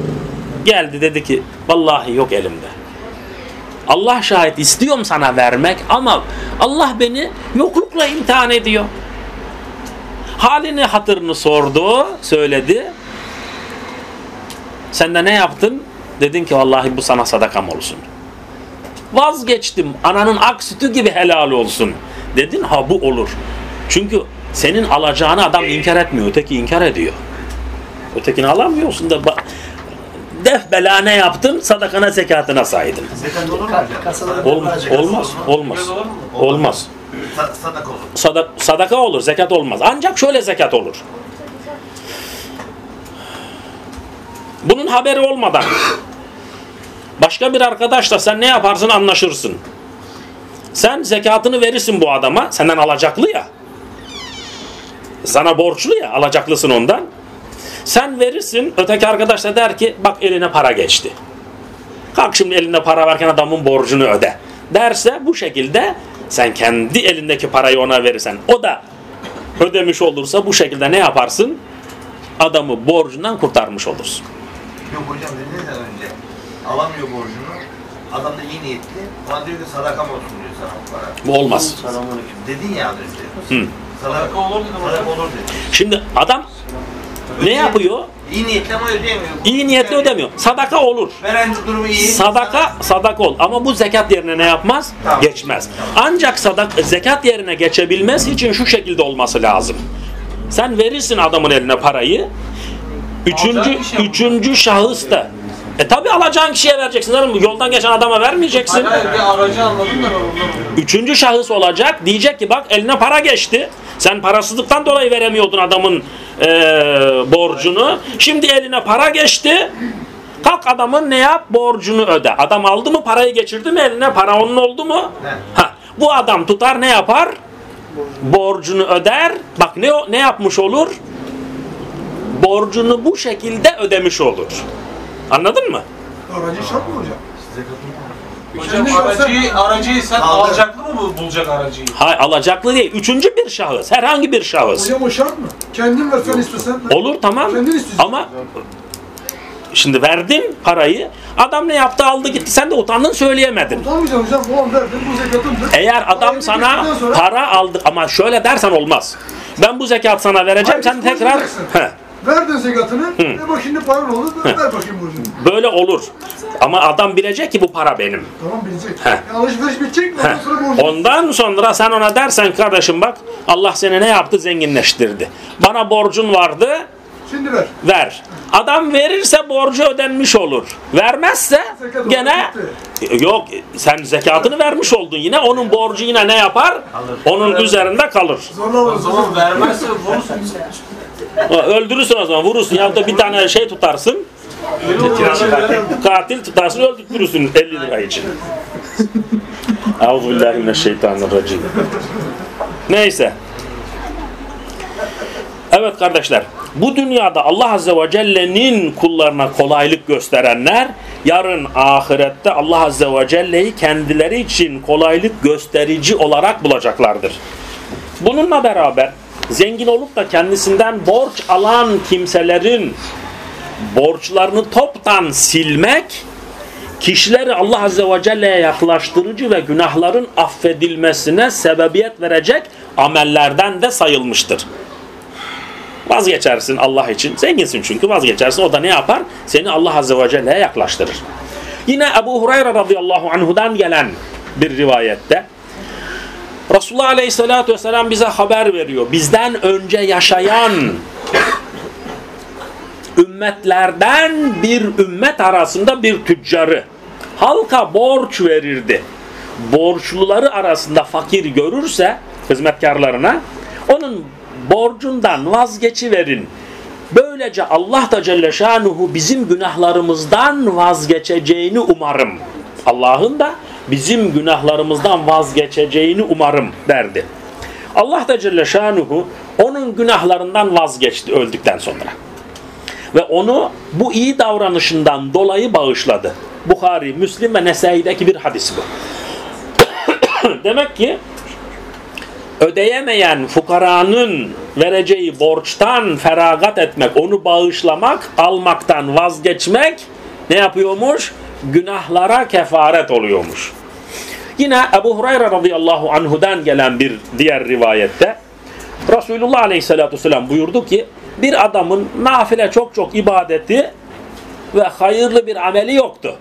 Geldi dedi ki vallahi yok elimde. Allah şahit istiyorum sana vermek ama Allah beni yoklukla imtihan ediyor. Halini hatırını sordu, söyledi. Sen de ne yaptın? Dedin ki vallahi bu sana sadakam olsun. Vazgeçtim. Ananın ak sütü gibi helal olsun. Dedin ha bu olur. Çünkü senin alacağını adam inkar etmiyor. Öteki inkar ediyor. Ötekini alamıyorsun da def bela ne yaptın? Sadakana zekatına saydın. Zekat olur mu hocam? Olmaz. Olmaz. Olmaz. Sa- Sadaka olur. Sada- sadaka olur, zekat olmaz. Ancak şöyle zekat olur. Bunun haberi olmadan başka bir arkadaşla sen ne yaparsın anlaşırsın. Sen zekatını verirsin bu adama. Senden alacaklı ya. Sana borçlu ya. Alacaklısın ondan. Sen verirsin. Öteki arkadaş da der ki bak eline para geçti. Kalk şimdi elinde para varken adamın borcunu öde. Derse bu şekilde sen kendi elindeki parayı ona verirsen o da ödemiş olursa bu şekilde ne yaparsın? Adamı borcundan kurtarmış olursun. Yok hocam dediniz ya önce. Alamıyor borcunu. Adam da iyi niyetli. Ona diyor ki sadakam olsun diyor sana o para. Bu olmaz. Selamünaleyküm. Dedin ya az önce. Hı. Sadaka olur dedim. Sadaka olur dedi. Şimdi adam ne yapıyor? İyi niyetli ama ödeyemiyor. İyi niyetli ödemiyor. Sadaka olur. Veren durumu iyi. Sadaka sadaka ol. Ama bu zekat yerine ne yapmaz? Tamam. Geçmez. Ancak sadak zekat yerine geçebilmesi için şu şekilde olması lazım. Sen verirsin adamın eline parayı. Üçüncü, mi? üçüncü şahıs da. E tabi alacağın kişiye vereceksin. Canım. Yoldan geçen adama vermeyeceksin. Hayır bir aracı anladım da ben Üçüncü şahıs olacak. Diyecek ki bak eline para geçti. Sen parasızlıktan dolayı veremiyordun adamın e, borcunu. Şimdi eline para geçti. Kalk adamın ne yap? Borcunu öde. Adam aldı mı parayı geçirdi mi eline? Para onun oldu mu? Ha, Bu adam tutar ne yapar? Borcunu öder. Bak ne ne yapmış olur? Borcunu bu şekilde ödemiş olur. Anladın mı? Aracı şart mı hocam? Hocam Kendi şahsen- aracıyı, aracıyı sen Kaldı. alacaklı mı bul- bulacak aracıyı? Hayır alacaklı değil. Üçüncü bir şahıs. Herhangi bir şahıs. Hocam o şart mı? Kendin versen istesen. Olur tamam. Kendin istiyorsun. Ama şimdi verdin parayı. Adam ne yaptı aldı gitti. Sen de utandın söyleyemedin. Utanmayacaksın hocam. Bu an verdin bu zekatımdır. Eğer adam Parayı sana verdikten sonra- para aldı ama şöyle dersen olmaz. Ben bu zekat sana vereceğim. Hayır, Sen tekrar konuşmayacaksın. Heh, Verdin zekatını. Ve bak şimdi paran oldu. Ver, ver bakayım borcunu. böyle olur. Ama adam bilecek ki bu para benim. Tamam bilecek. Heh. Yani alışveriş bitecek. Ondan Heh. sonra borcunu. Ondan sonra sen ona dersen kardeşim bak Allah seni ne yaptı zenginleştirdi. Bana borcun vardı Şimdi ver. ver. Adam verirse borcu ödenmiş olur. Vermezse Zekat gene gitti. yok sen zekatını vermiş oldun yine onun borcu yine ne yapar? Onun üzerinde kalır. Zorla O alırız. zaman vermezse Öldürürsün o zaman vurursun ya da bir tane şey tutarsın. Katil tutarsın öldürürsün 50 lira için. Euzubillahimineşşeytanirracim. Neyse. Evet kardeşler. Bu dünyada Allah Azze ve Celle'nin kullarına kolaylık gösterenler yarın ahirette Allah Azze ve Celle'yi kendileri için kolaylık gösterici olarak bulacaklardır. Bununla beraber zengin olup da kendisinden borç alan kimselerin borçlarını toptan silmek kişileri Allah Azze ve Celle'ye yaklaştırıcı ve günahların affedilmesine sebebiyet verecek amellerden de sayılmıştır. Vazgeçersin Allah için. Zenginsin çünkü vazgeçersin. O da ne yapar? Seni Allah Azze ve Celle'ye yaklaştırır. Yine Ebu Hureyre radıyallahu anhudan gelen bir rivayette Resulullah Aleyhisselatü Vesselam bize haber veriyor. Bizden önce yaşayan ümmetlerden bir ümmet arasında bir tüccarı halka borç verirdi. Borçluları arasında fakir görürse hizmetkarlarına onun borcundan vazgeçiverin. Böylece Allah da Celle Şanuhu bizim günahlarımızdan vazgeçeceğini umarım. Allah'ın da bizim günahlarımızdan vazgeçeceğini umarım derdi. Allah da Celle Şanuhu onun günahlarından vazgeçti öldükten sonra. Ve onu bu iyi davranışından dolayı bağışladı. Bukhari, Müslim ve Nesai'deki bir hadis bu. Demek ki ödeyemeyen fukaranın vereceği borçtan feragat etmek, onu bağışlamak, almaktan vazgeçmek ne yapıyormuş? Günahlara kefaret oluyormuş. Yine Ebu Hureyre radıyallahu anhudan gelen bir diğer rivayette Resulullah aleyhissalatü vesselam buyurdu ki bir adamın nafile çok çok ibadeti ve hayırlı bir ameli yoktu.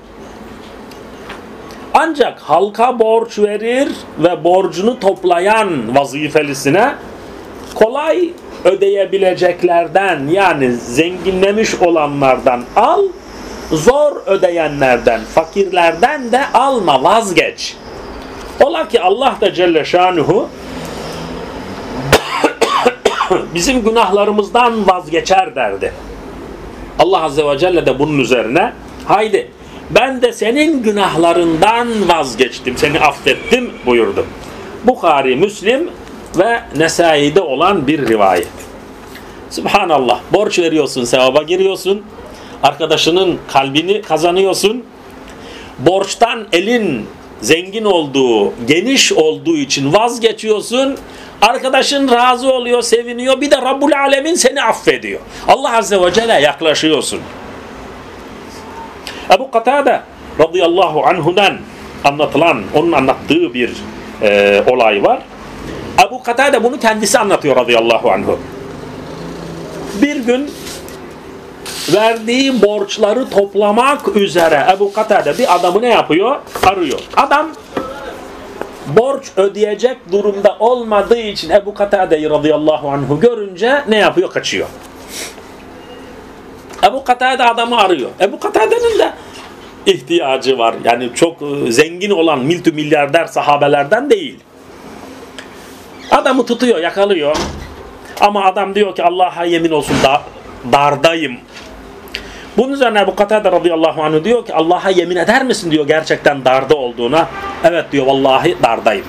Ancak halka borç verir ve borcunu toplayan vazifelisine kolay ödeyebileceklerden yani zenginlemiş olanlardan al, zor ödeyenlerden, fakirlerden de alma vazgeç. Ola ki Allah da Celle Şanuhu bizim günahlarımızdan vazgeçer derdi. Allah Azze ve Celle de bunun üzerine haydi ben de senin günahlarından vazgeçtim, seni affettim buyurdu. Bukhari, Müslim ve Nesai'de olan bir rivayet. Subhanallah. Borç veriyorsun, sevaba giriyorsun. Arkadaşının kalbini kazanıyorsun. Borçtan elin zengin olduğu, geniş olduğu için vazgeçiyorsun. Arkadaşın razı oluyor, seviniyor. Bir de Rabbul Alemin seni affediyor. Allah Azze ve Celle yaklaşıyorsun. Ebu Katade radıyallahu anhudan anlatılan, onun anlattığı bir e, olay var. Ebu Katade bunu kendisi anlatıyor radıyallahu anhu. Bir gün verdiği borçları toplamak üzere Ebu Katade bir adamı ne yapıyor? Arıyor. Adam borç ödeyecek durumda olmadığı için Ebu Katade'yi radıyallahu anhu görünce ne yapıyor? Kaçıyor. Ebu Katade adamı arıyor. Ebu Katade'nin de ihtiyacı var. Yani çok e, zengin olan miltü milyarder sahabelerden değil. Adamı tutuyor, yakalıyor. Ama adam diyor ki Allah'a yemin olsun da, dardayım. Bunun üzerine Ebu Katade radıyallahu anh diyor ki Allah'a yemin eder misin diyor gerçekten darda olduğuna. Evet diyor vallahi dardayım.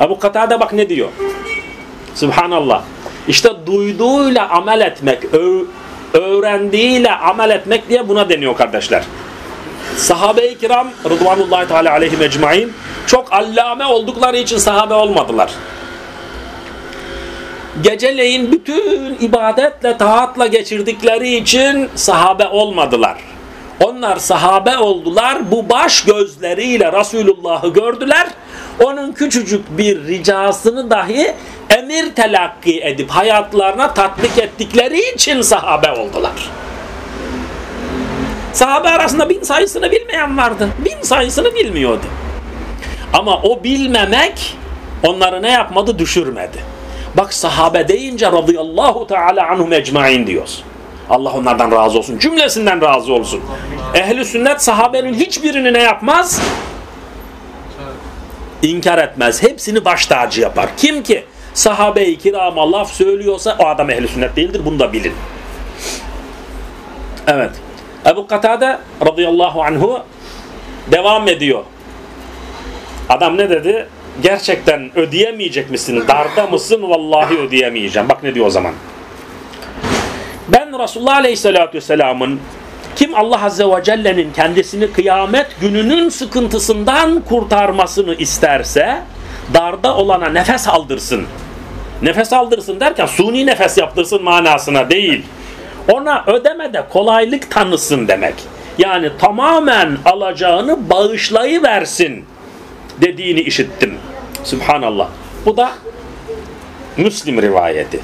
Ebu Katade bak ne diyor. Subhanallah. İşte duyduğuyla amel etmek, öğrendiğiyle amel etmek diye buna deniyor kardeşler. Sahabe-i kiram Rıdvanullahi Teala aleyhim ecmain çok allame oldukları için sahabe olmadılar. Geceleyin bütün ibadetle, taatla geçirdikleri için sahabe olmadılar. Onlar sahabe oldular. Bu baş gözleriyle Resulullah'ı gördüler. Onun küçücük bir ricasını dahi emir telakki edip hayatlarına tatbik ettikleri için sahabe oldular. Sahabe arasında bin sayısını bilmeyen vardı. Bin sayısını bilmiyordu. Ama o bilmemek onları ne yapmadı? Düşürmedi. Bak sahabe deyince radıyallahu teala anhum ecmain diyoruz. Allah onlardan razı olsun. Cümlesinden razı olsun. Ehli sünnet sahabenin hiçbirini ne yapmaz? İnkar etmez. Hepsini baş tacı yapar. Kim ki sahabe-i kirama laf söylüyorsa o adam ehli sünnet değildir. Bunu da bilin. Evet. Ebu Katade radıyallahu anhu devam ediyor. Adam ne dedi? Gerçekten ödeyemeyecek misin? Darda mısın? Vallahi ödeyemeyeceğim. Bak ne diyor o zaman. Ben Resulullah Aleyhisselatü Vesselam'ın kim Allah Azze ve Celle'nin kendisini kıyamet gününün sıkıntısından kurtarmasını isterse darda olana nefes aldırsın. Nefes aldırsın derken suni nefes yaptırsın manasına değil. Ona ödemede kolaylık tanısın demek. Yani tamamen alacağını bağışlayıversin dediğini işittim. Subhanallah. Bu da Müslim rivayeti.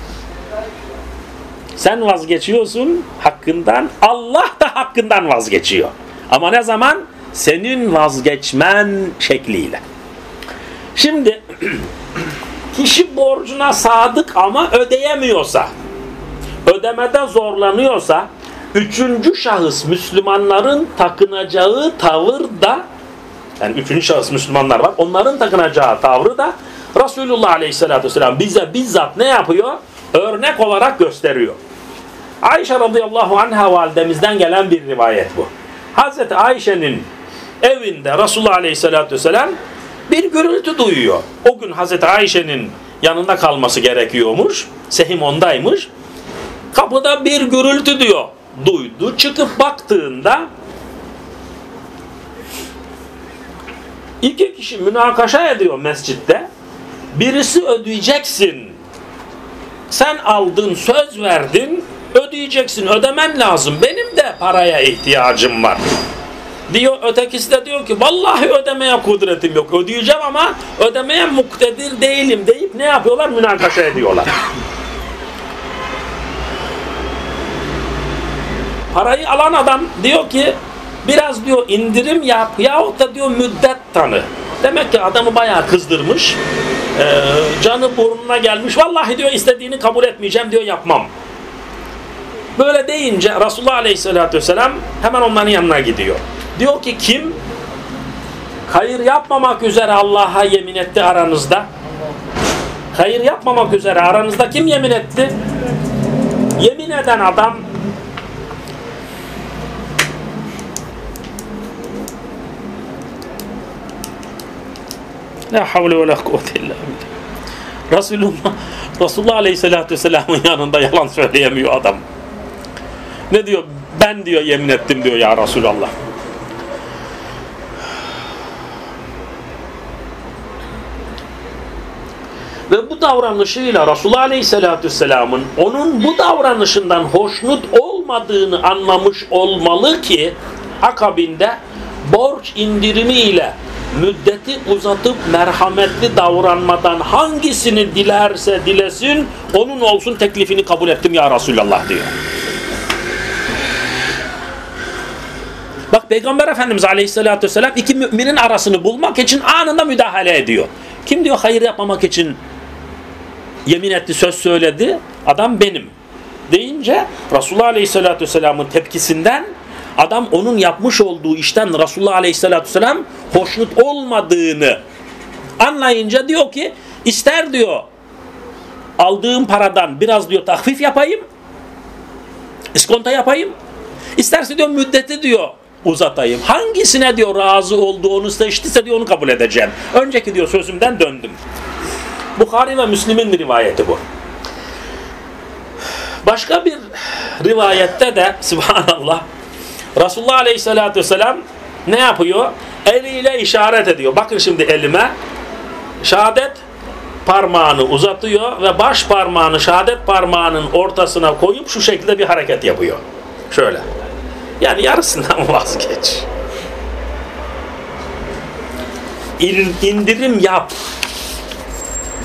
Sen vazgeçiyorsun hakkından, Allah da hakkından vazgeçiyor. Ama ne zaman? Senin vazgeçmen şekliyle. Şimdi kişi borcuna sadık ama ödeyemiyorsa, ödemede zorlanıyorsa, üçüncü şahıs Müslümanların takınacağı tavır da yani üçüncü şahıs Müslümanlar var. Onların takınacağı tavrı da Resulullah Aleyhisselatü Vesselam bize bizzat ne yapıyor? Örnek olarak gösteriyor. Ayşe radıyallahu anha validemizden gelen bir rivayet bu. Hazreti Ayşe'nin evinde Resulullah Aleyhisselatü Vesselam bir gürültü duyuyor. O gün Hazreti Ayşe'nin yanında kalması gerekiyormuş. Sehim ondaymış. Kapıda bir gürültü diyor. Duydu. Çıkıp baktığında iki kişi münakaşa ediyor mescitte. Birisi ödeyeceksin. Sen aldın, söz verdin, ödeyeceksin, ödemen lazım. Benim de paraya ihtiyacım var. Diyor ötekisi de diyor ki vallahi ödemeye kudretim yok. Ödeyeceğim ama ödemeye muktedir değilim deyip ne yapıyorlar? Münakaşa ediyorlar. Parayı alan adam diyor ki biraz diyor indirim yap yahut da diyor müddet tanı. Demek ki adamı bayağı kızdırmış. Ee, canı burnuna gelmiş. Vallahi diyor istediğini kabul etmeyeceğim diyor yapmam. Böyle deyince Resulullah Aleyhisselatü Vesselam hemen onların yanına gidiyor. Diyor ki kim hayır yapmamak üzere Allah'a yemin etti aranızda? Hayır yapmamak üzere aranızda kim yemin etti? Yemin eden adam La havle ve la kuvvete illa. Resulullah, Resulullah Aleyhisselatü Vesselam'ın yanında yalan söyleyemiyor adam. Ne diyor? Ben diyor yemin ettim diyor ya Resulallah. Ve bu davranışıyla Resulullah Aleyhisselatü Vesselam'ın onun bu davranışından hoşnut olmadığını anlamış olmalı ki akabinde borç indirimiyle müddeti uzatıp merhametli davranmadan hangisini dilerse dilesin onun olsun teklifini kabul ettim ya Resulallah diyor. Bak Peygamber Efendimiz Aleyhisselatü Vesselam iki müminin arasını bulmak için anında müdahale ediyor. Kim diyor hayır yapmamak için yemin etti söz söyledi adam benim deyince Resulullah Aleyhisselatü Vesselam'ın tepkisinden adam onun yapmış olduğu işten Resulullah Aleyhisselatü Vesselam hoşnut olmadığını anlayınca diyor ki ister diyor aldığım paradan biraz diyor tahfif yapayım iskonto yapayım isterse diyor müddeti diyor uzatayım. Hangisine diyor razı olduğunu seçtiyse diyor onu kabul edeceğim. Önceki diyor sözümden döndüm. Bukhari ve Müslim'in rivayeti bu. Başka bir rivayette de subhanallah Resulullah Aleyhisselatü Vesselam ne yapıyor? Eliyle işaret ediyor. Bakın şimdi elime şehadet parmağını uzatıyor ve baş parmağını şehadet parmağının ortasına koyup şu şekilde bir hareket yapıyor. Şöyle. Yani yarısından vazgeç. İndirim yap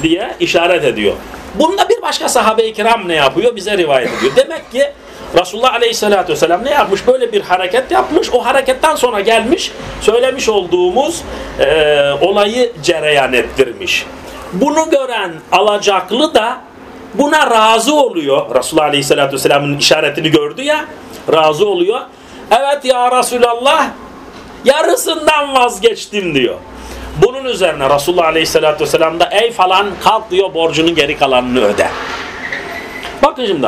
diye işaret ediyor. Bunda bir başka sahabe-i kiram ne yapıyor? Bize rivayet ediyor. Demek ki Resulullah Aleyhisselatü Vesselam ne yapmış? Böyle bir hareket yapmış. O hareketten sonra gelmiş, söylemiş olduğumuz e, olayı cereyan ettirmiş. Bunu gören alacaklı da buna razı oluyor. Resulullah Aleyhisselatü Vesselam'ın işaretini gördü ya, razı oluyor. Evet ya Resulallah, yarısından vazgeçtim diyor. Bunun üzerine Resulullah Aleyhisselatü Vesselam da ey falan kalk diyor borcunun geri kalanını öde. Bakın şimdi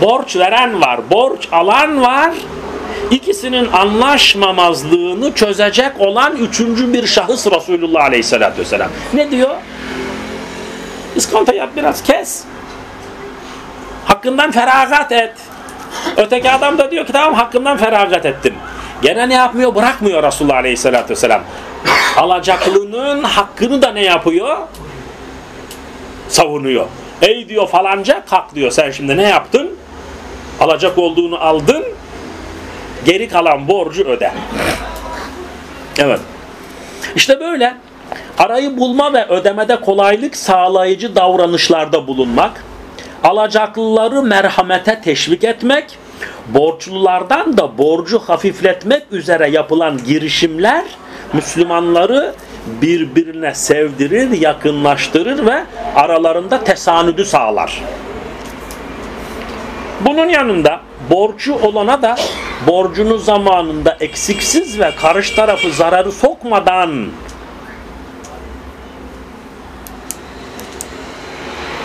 borç veren var, borç alan var. İkisinin anlaşmamazlığını çözecek olan üçüncü bir şahıs Resulullah Aleyhisselatü Vesselam. Ne diyor? İskonto yap biraz kes. Hakkından feragat et. Öteki adam da diyor ki tamam hakkından feragat ettim. Gene ne yapmıyor? Bırakmıyor Resulullah Aleyhisselatü Vesselam. Alacaklının hakkını da ne yapıyor? Savunuyor. Ey diyor falanca kalk diyor sen şimdi ne yaptın? Alacak olduğunu aldın. Geri kalan borcu öde. Evet. İşte böyle arayı bulma ve ödemede kolaylık sağlayıcı davranışlarda bulunmak, alacaklıları merhamete teşvik etmek, borçlulardan da borcu hafifletmek üzere yapılan girişimler Müslümanları birbirine sevdirir, yakınlaştırır ve aralarında tesanüdü sağlar. Bunun yanında borcu olana da borcunu zamanında eksiksiz ve karşı tarafı zararı sokmadan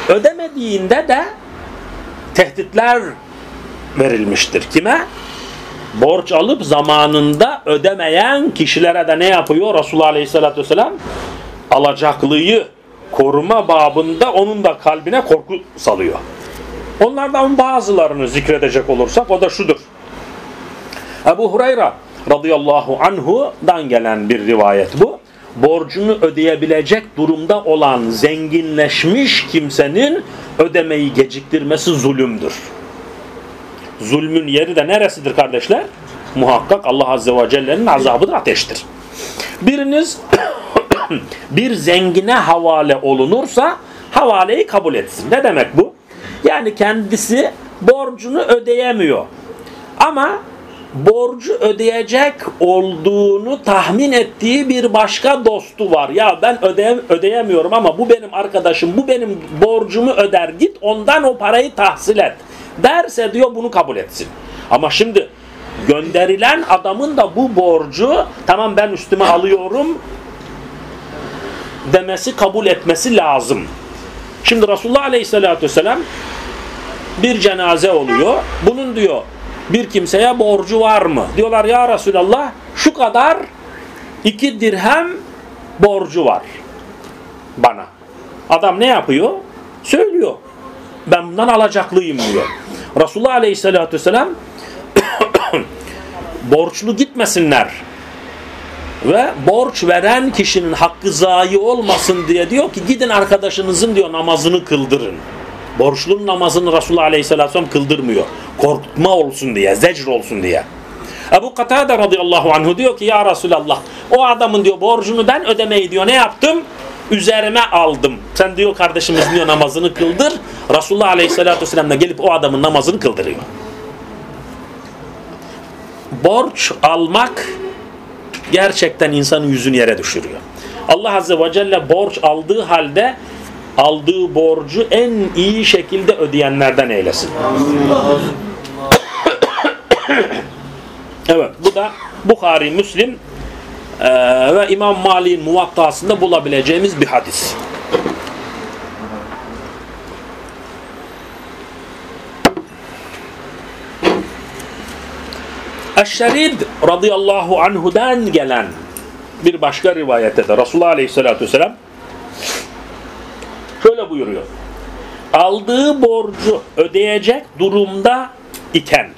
ödemediğinde de tehditler verilmiştir. Kime? Borç alıp zamanında ödemeyen kişilere de ne yapıyor Resulullah Aleyhisselatü Vesselam? Alacaklıyı koruma babında onun da kalbine korku salıyor. Onlardan bazılarını zikredecek olursak o da şudur. Ebu Hureyre radıyallahu anhu'dan gelen bir rivayet bu. Borcunu ödeyebilecek durumda olan zenginleşmiş kimsenin ödemeyi geciktirmesi zulümdür. Zulmün yeri de neresidir kardeşler? Muhakkak Allah Azze ve Celle'nin azabıdır, ateştir. Biriniz bir zengine havale olunursa havaleyi kabul etsin. Ne demek bu? Yani kendisi borcunu ödeyemiyor. Ama borcu ödeyecek olduğunu tahmin ettiği bir başka dostu var. Ya ben öde ödeyemiyorum ama bu benim arkadaşım, bu benim borcumu öder. Git ondan o parayı tahsil et. Derse diyor bunu kabul etsin. Ama şimdi gönderilen adamın da bu borcu tamam ben üstüme alıyorum demesi kabul etmesi lazım. Şimdi Resulullah Aleyhisselatü Vesselam bir cenaze oluyor. Bunun diyor bir kimseye borcu var mı? Diyorlar ya Resulallah şu kadar iki dirhem borcu var bana. Adam ne yapıyor? Söylüyor. Ben bundan alacaklıyım diyor. Resulullah Aleyhisselatü Vesselam borçlu gitmesinler ve borç veren kişinin hakkı zayi olmasın diye diyor ki gidin arkadaşınızın diyor namazını kıldırın. Borçlunun namazını Resulullah Aleyhisselatü Vesselam kıldırmıyor. Korkutma olsun diye, zecr olsun diye. Ebu Katade radıyallahu anhu diyor ki ya Resulallah o adamın diyor borcunu ben ödemeyi diyor ne yaptım? Üzerime aldım. Sen diyor kardeşimiz diyor namazını kıldır. Resulullah Aleyhisselatü Vesselam da gelip o adamın namazını kıldırıyor. Borç almak gerçekten insanın yüzünü yere düşürüyor. Allah Azze ve Celle borç aldığı halde aldığı borcu en iyi şekilde ödeyenlerden eylesin. evet bu da Bukhari, Müslim e, ve İmam Mali'nin muvattasında bulabileceğimiz bir hadis. Eşşerid radıyallahu anhu'dan gelen bir başka rivayette de Resulullah aleyhissalatü vesselam Şöyle buyuruyor. Aldığı borcu ödeyecek durumda iken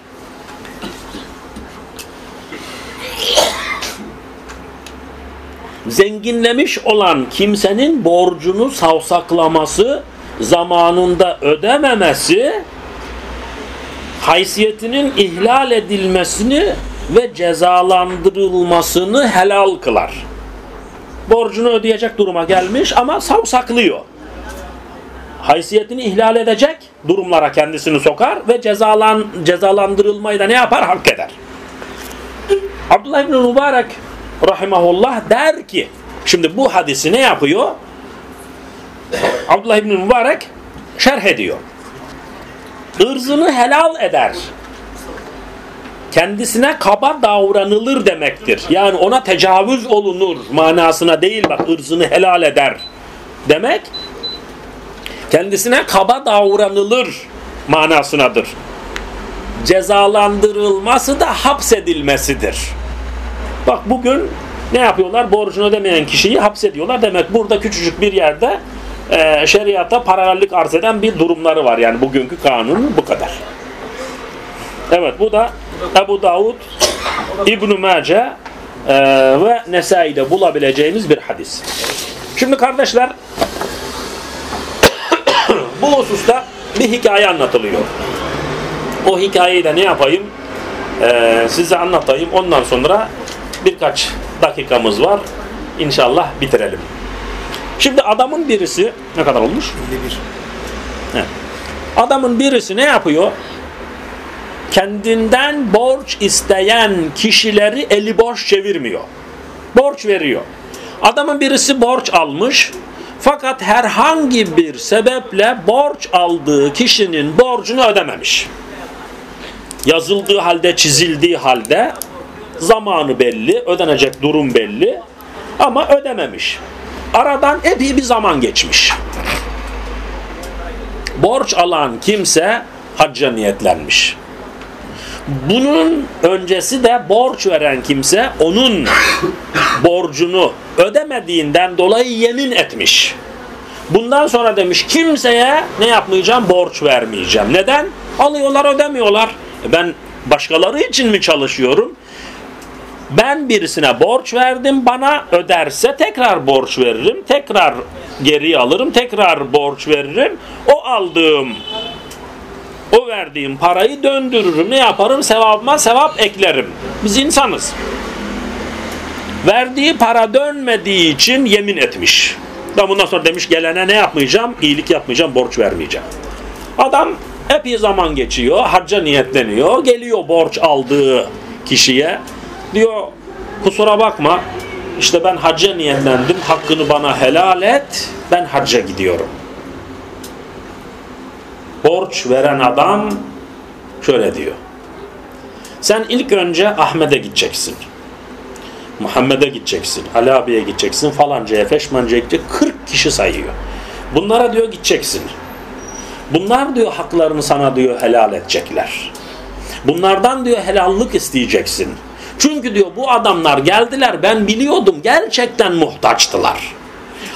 zenginlemiş olan kimsenin borcunu savsaklaması, zamanında ödememesi, haysiyetinin ihlal edilmesini ve cezalandırılmasını helal kılar. Borcunu ödeyecek duruma gelmiş ama savsaklıyor. Haysiyetini ihlal edecek durumlara kendisini sokar ve cezalan, cezalandırılmayı da ne yapar? Hak eder. Abdullah İbni Mübarek rahimahullah der ki şimdi bu hadisi ne yapıyor? Abdullah İbni Mübarek şerh ediyor. Irzını helal eder. Kendisine kaba davranılır demektir. Yani ona tecavüz olunur manasına değil bak ırzını helal eder demek. Kendisine kaba davranılır manasınadır. Cezalandırılması da hapsedilmesidir. Bak bugün ne yapıyorlar? Borcunu ödemeyen kişiyi hapsediyorlar. Demek burada küçücük bir yerde e, şeriata paralellik arz eden bir durumları var. Yani bugünkü kanun bu kadar. Evet bu da Ebu Davud, İbn-i Mace e, ve Nesai'de bulabileceğiniz bir hadis. Şimdi kardeşler bu hususta bir hikaye anlatılıyor. O hikayeyi de ne yapayım? E, size anlatayım. Ondan sonra birkaç dakikamız var. İnşallah bitirelim. Şimdi adamın birisi ne kadar olmuş? 51. Adamın birisi ne yapıyor? Kendinden borç isteyen kişileri eli boş çevirmiyor. Borç veriyor. Adamın birisi borç almış. Fakat herhangi bir sebeple borç aldığı kişinin borcunu ödememiş. Yazıldığı halde, çizildiği halde zamanı belli, ödenecek durum belli ama ödememiş. Aradan epey bir zaman geçmiş. Borç alan kimse hacca niyetlenmiş. Bunun öncesi de borç veren kimse onun borcunu ödemediğinden dolayı yemin etmiş. Bundan sonra demiş kimseye ne yapmayacağım? Borç vermeyeceğim. Neden? Alıyorlar ödemiyorlar. E ben başkaları için mi çalışıyorum? Ben birisine borç verdim bana öderse tekrar borç veririm. Tekrar geri alırım. Tekrar borç veririm. O aldığım o verdiğim parayı döndürürüm. Ne yaparım? Sevabıma sevap eklerim. Biz insanız. Verdiği para dönmediği için yemin etmiş. Da bundan sonra demiş gelene ne yapmayacağım? İyilik yapmayacağım, borç vermeyeceğim. Adam epey zaman geçiyor, hacca niyetleniyor. Geliyor borç aldığı kişiye. Diyor kusura bakma işte ben hacca niyetlendim. Hakkını bana helal et. Ben hacca gidiyorum. Borç veren adam şöyle diyor. Sen ilk önce Ahmet'e gideceksin. Muhammed'e gideceksin. Ali abiye gideceksin. Falancaya, feşmancaya gidecek. 40 kişi sayıyor. Bunlara diyor gideceksin. Bunlar diyor haklarını sana diyor helal edecekler. Bunlardan diyor helallık isteyeceksin. Çünkü diyor bu adamlar geldiler ben biliyordum gerçekten muhtaçtılar.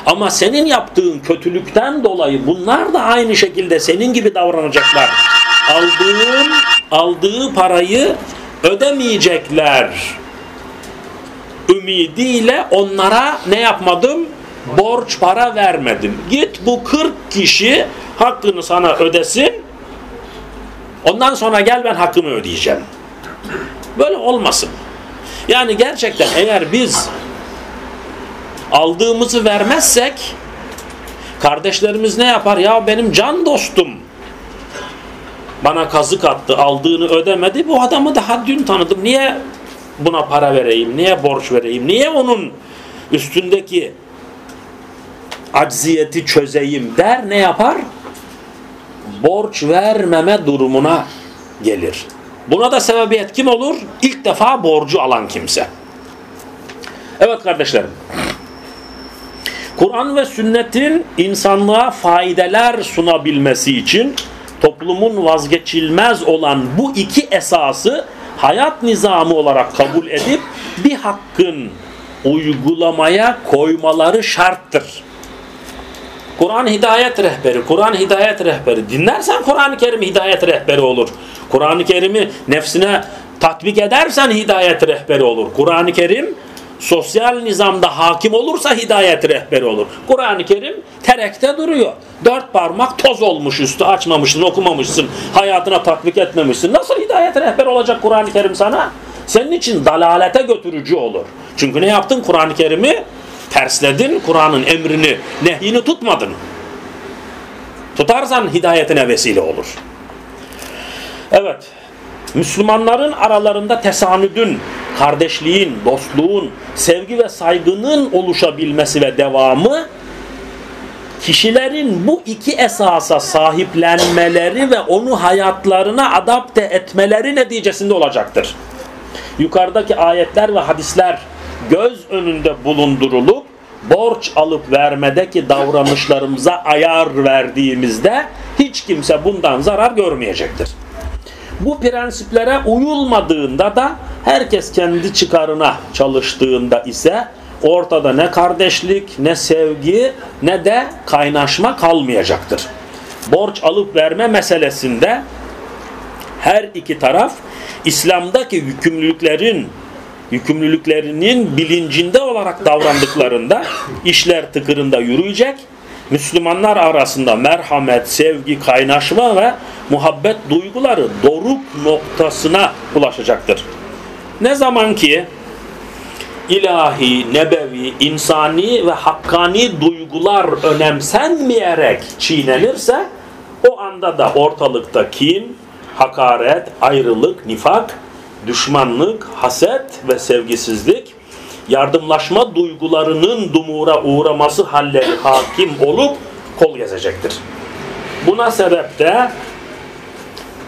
Ama senin yaptığın kötülükten dolayı bunlar da aynı şekilde senin gibi davranacaklar. Aldığın, aldığı parayı ödemeyecekler. Ümidiyle onlara ne yapmadım? Borç para vermedim. Git bu 40 kişi hakkını sana ödesin. Ondan sonra gel ben hakkımı ödeyeceğim. Böyle olmasın. Yani gerçekten eğer biz aldığımızı vermezsek kardeşlerimiz ne yapar? Ya benim can dostum bana kazık attı, aldığını ödemedi. Bu adamı daha dün tanıdım. Niye buna para vereyim? Niye borç vereyim? Niye onun üstündeki acziyeti çözeyim der ne yapar? Borç vermeme durumuna gelir. Buna da sebebiyet kim olur? İlk defa borcu alan kimse. Evet kardeşlerim. Kur'an ve sünnetin insanlığa faydeler sunabilmesi için toplumun vazgeçilmez olan bu iki esası hayat nizamı olarak kabul edip bir hakkın uygulamaya koymaları şarttır. Kur'an hidayet rehberi, Kur'an hidayet rehberi. Dinlersen Kur'an-ı Kerim hidayet rehberi olur. Kur'an-ı Kerim'i nefsine tatbik edersen hidayet rehberi olur. Kur'an-ı Kerim sosyal nizamda hakim olursa hidayet rehberi olur. Kur'an-ı Kerim terekte duruyor. Dört parmak toz olmuş üstü açmamışsın, okumamışsın, hayatına tatbik etmemişsin. Nasıl hidayet rehberi olacak Kur'an-ı Kerim sana? Senin için dalalete götürücü olur. Çünkü ne yaptın Kur'an-ı Kerim'i? Tersledin, Kur'an'ın emrini, nehyini tutmadın. Tutarsan hidayetine vesile olur. Evet, Müslümanların aralarında tesanüdün, kardeşliğin, dostluğun, sevgi ve saygının oluşabilmesi ve devamı kişilerin bu iki esasa sahiplenmeleri ve onu hayatlarına adapte etmeleri neticesinde olacaktır. Yukarıdaki ayetler ve hadisler göz önünde bulundurulup borç alıp vermedeki davranışlarımıza ayar verdiğimizde hiç kimse bundan zarar görmeyecektir. Bu prensiplere uyulmadığında da herkes kendi çıkarına çalıştığında ise ortada ne kardeşlik, ne sevgi, ne de kaynaşma kalmayacaktır. Borç alıp verme meselesinde her iki taraf İslam'daki yükümlülüklerin yükümlülüklerinin bilincinde olarak davrandıklarında işler tıkırında yürüyecek. Müslümanlar arasında merhamet, sevgi, kaynaşma ve muhabbet duyguları doruk noktasına ulaşacaktır. Ne zaman ki ilahi, nebevi, insani ve hakkani duygular önemsenmeyerek çiğnenirse o anda da ortalıkta kin, hakaret, ayrılık, nifak, düşmanlık, haset ve sevgisizlik, yardımlaşma duygularının dumura uğraması halleri hakim olup kol gezecektir. Buna sebep de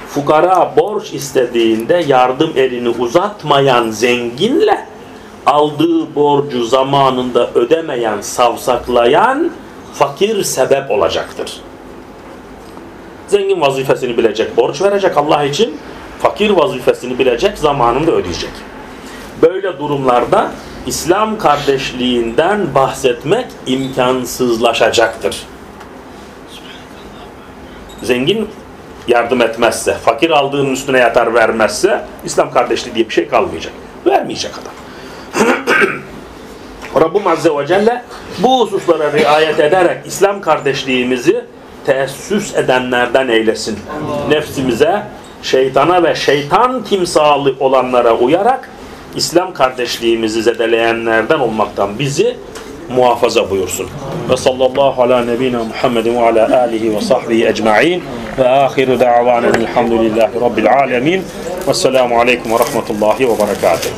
fukara borç istediğinde yardım elini uzatmayan zenginle aldığı borcu zamanında ödemeyen, savsaklayan fakir sebep olacaktır. Zengin vazifesini bilecek, borç verecek Allah için. Fakir vazifesini bilecek, zamanında ödeyecek. Böyle durumlarda İslam kardeşliğinden bahsetmek imkansızlaşacaktır. Zengin yardım etmezse, fakir aldığının üstüne yatar vermezse İslam kardeşliği diye bir şey kalmayacak. Vermeyecek adam. Rabbim Azze ve Celle bu hususlara riayet ederek İslam kardeşliğimizi teessüs edenlerden eylesin. Nefsimize, şeytana ve şeytan timsalı olanlara uyarak İslam kardeşliğimizi zedeleyenlerden olmaktan bizi muhafaza buyursun. Ve sallallahu ala nebina Muhammedin ve ala alihi ve sahbihi ecma'in ve ahiru da'vanen elhamdülillahi rabbil alemin ve selamu aleyküm ve rahmetullahi ve berekatuhu.